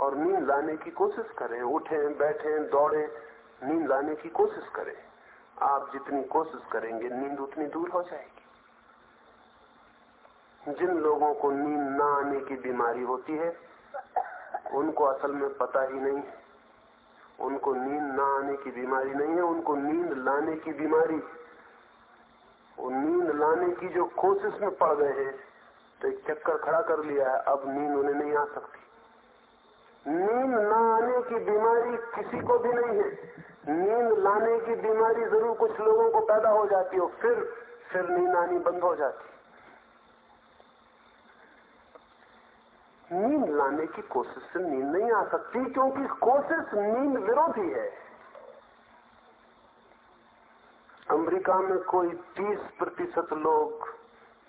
और नींद लाने की कोशिश करें। उठें, बैठें, दौड़े, नींद लाने की कोशिश करें। आप जितनी कोशिश करेंगे, नींद उतनी दूर हो जाएगी। जिन लोगों को नींद ना आने की बीमारी होती है, उनको असल में पता ही नहीं उनको नींद ना आने की बीमारी नहीं है, उनको नींद लाने की बीमारी। वो नींद लाने की जो कोशिश में पड़ गए हैं तो एक चक्कर खड़ा कर लिया है, अब नींद उन्हें नहीं आ सकती। नींद ना आने की बीमारी किसी को भी नहीं है। नींद लाने की बीमारी ज़रूर कुछ लोगों को पैदा हो जाती है, फिर फिर नींद आनी बंद हो जाती। नींद लाने की कोशिश से नींद नहीं आ सकती, क्योंकि कोशिश नींद विरोधी है। अमेरिका में कोई 30 प्रतिशत लोग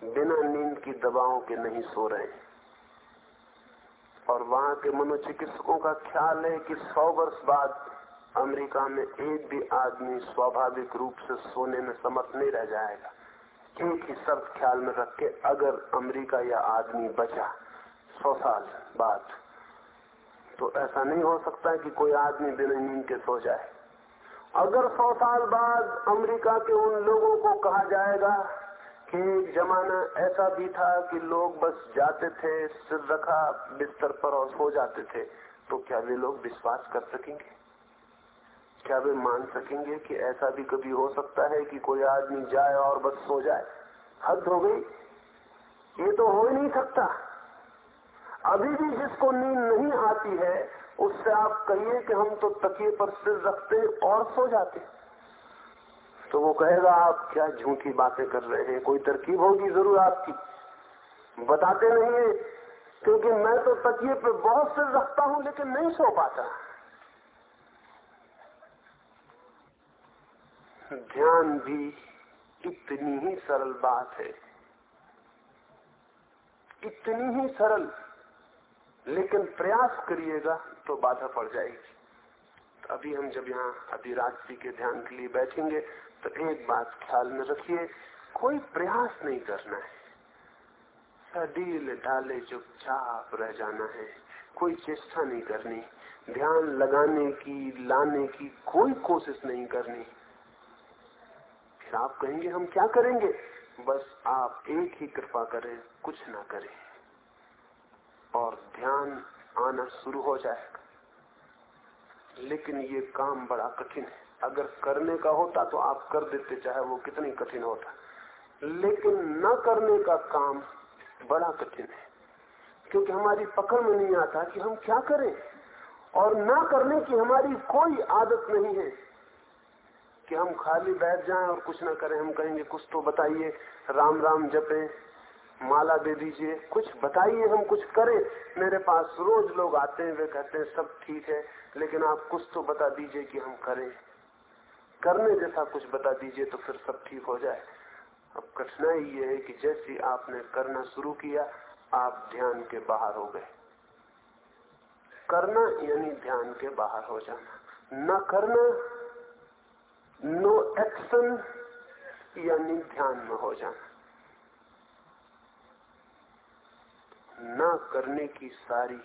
बिना नींद की दवाओं के नहीं सो रहे और वहाँ के मनोचिकित्सकों का ख्याल है कि 100 वर्ष बाद अमेरिका में एक भी आदमी स्वाभाविक रूप से सोने में समर्थ नहीं रह जाएगा। एक ही शर्त ख्याल में रख के अगर अमेरिका या आदमी बचा सौ साल बाद। तो ऐसा नहीं हो सकता कि कोई आदमी बिना नींद के सो जाए। अगर सौ साल बाद अमेरिका के उन लोगों को कहा जाएगा कि एक जमाना ऐसा भी था कि लोग बस जाते थे, सिर रखा, बिस्तर पर और सो जाते थे तो क्या वे लोग विश्वास कर सकेंगे? क्या वे मान सकेंगे कि ऐसा भी कभी हो सकता है कि कोई आदमी जाए और बस सो जाए? हद हो गई। ये तो हो ही नहीं सकता। अभी भी जिसको नींद नहीं आती है, उससे आप कहिए कि हम तो तकिए पर सिर रखते और सो जाते तो वो कहेगा, आप क्या झूठी बातें कर रहे हैं? कोई तरकीब होगी ज़रूर आपकी। बताते नहीं है, क्योंकि मैं तो तकिए पे बहुत सिर रखता हूँ, लेकिन नहीं सो पाता। ध्यान भी इतनी ही सरल बात है। इतनी ही सरल। लेकिन प्रयास करिएगा तो बाधा पड़ जाएगी। तो अभी हम जब यहाँ अभी रात्रि के ध्यान के लिए बैठेंगे तो एक बात ख्याल में रखिए, कोई प्रयास नहीं करना है। सडील डाले चुपचाप रह जाना है, कोई चेष्टा नहीं करनी, ध्यान लगाने की, लाने की कोई कोशिश नहीं करनी। फिर आप कहेंगे, हम क्या करेंगे? बस आप एक ही कृपा करें, कुछ ना करें। और ध्यान आना शुरू हो जाएगा। लेकिन ये काम बड़ा कठिन है। अगर करने का होता तो आप कर देते, चाहे वो कितनी कठिन होता। लेकिन न करने का काम बड़ा कठिन है। क्योंकि हमारी पकड़ में नहीं आता कि हम क्या करें। और न करने की हमारी कोई आदत नहीं है कि हम खाली बैठ जाएँ और कुछ ना करें। हम कहेंगे, कुछ तो बताइए, राम राम जपे। माला दे दीजिए। कुछ बताइए हम, कुछ करें। मेरे पास रोज लोग आते हैं, वे कहते हैं, सब ठीक है, लेकिन आप कुछ तो बता दीजिए कि हम करें। करने जैसा कुछ बता दीजिए तो फिर सब ठीक हो जाए। अब कठिनाई ये है कि जैसे आपने करना शुरू किया, आप ध्यान के बाहर हो गए। करना यानी ध्यान के बाहर हो जाना। न करना नो एक्शन यानी ध्यान में हो जाना। न करने की सारी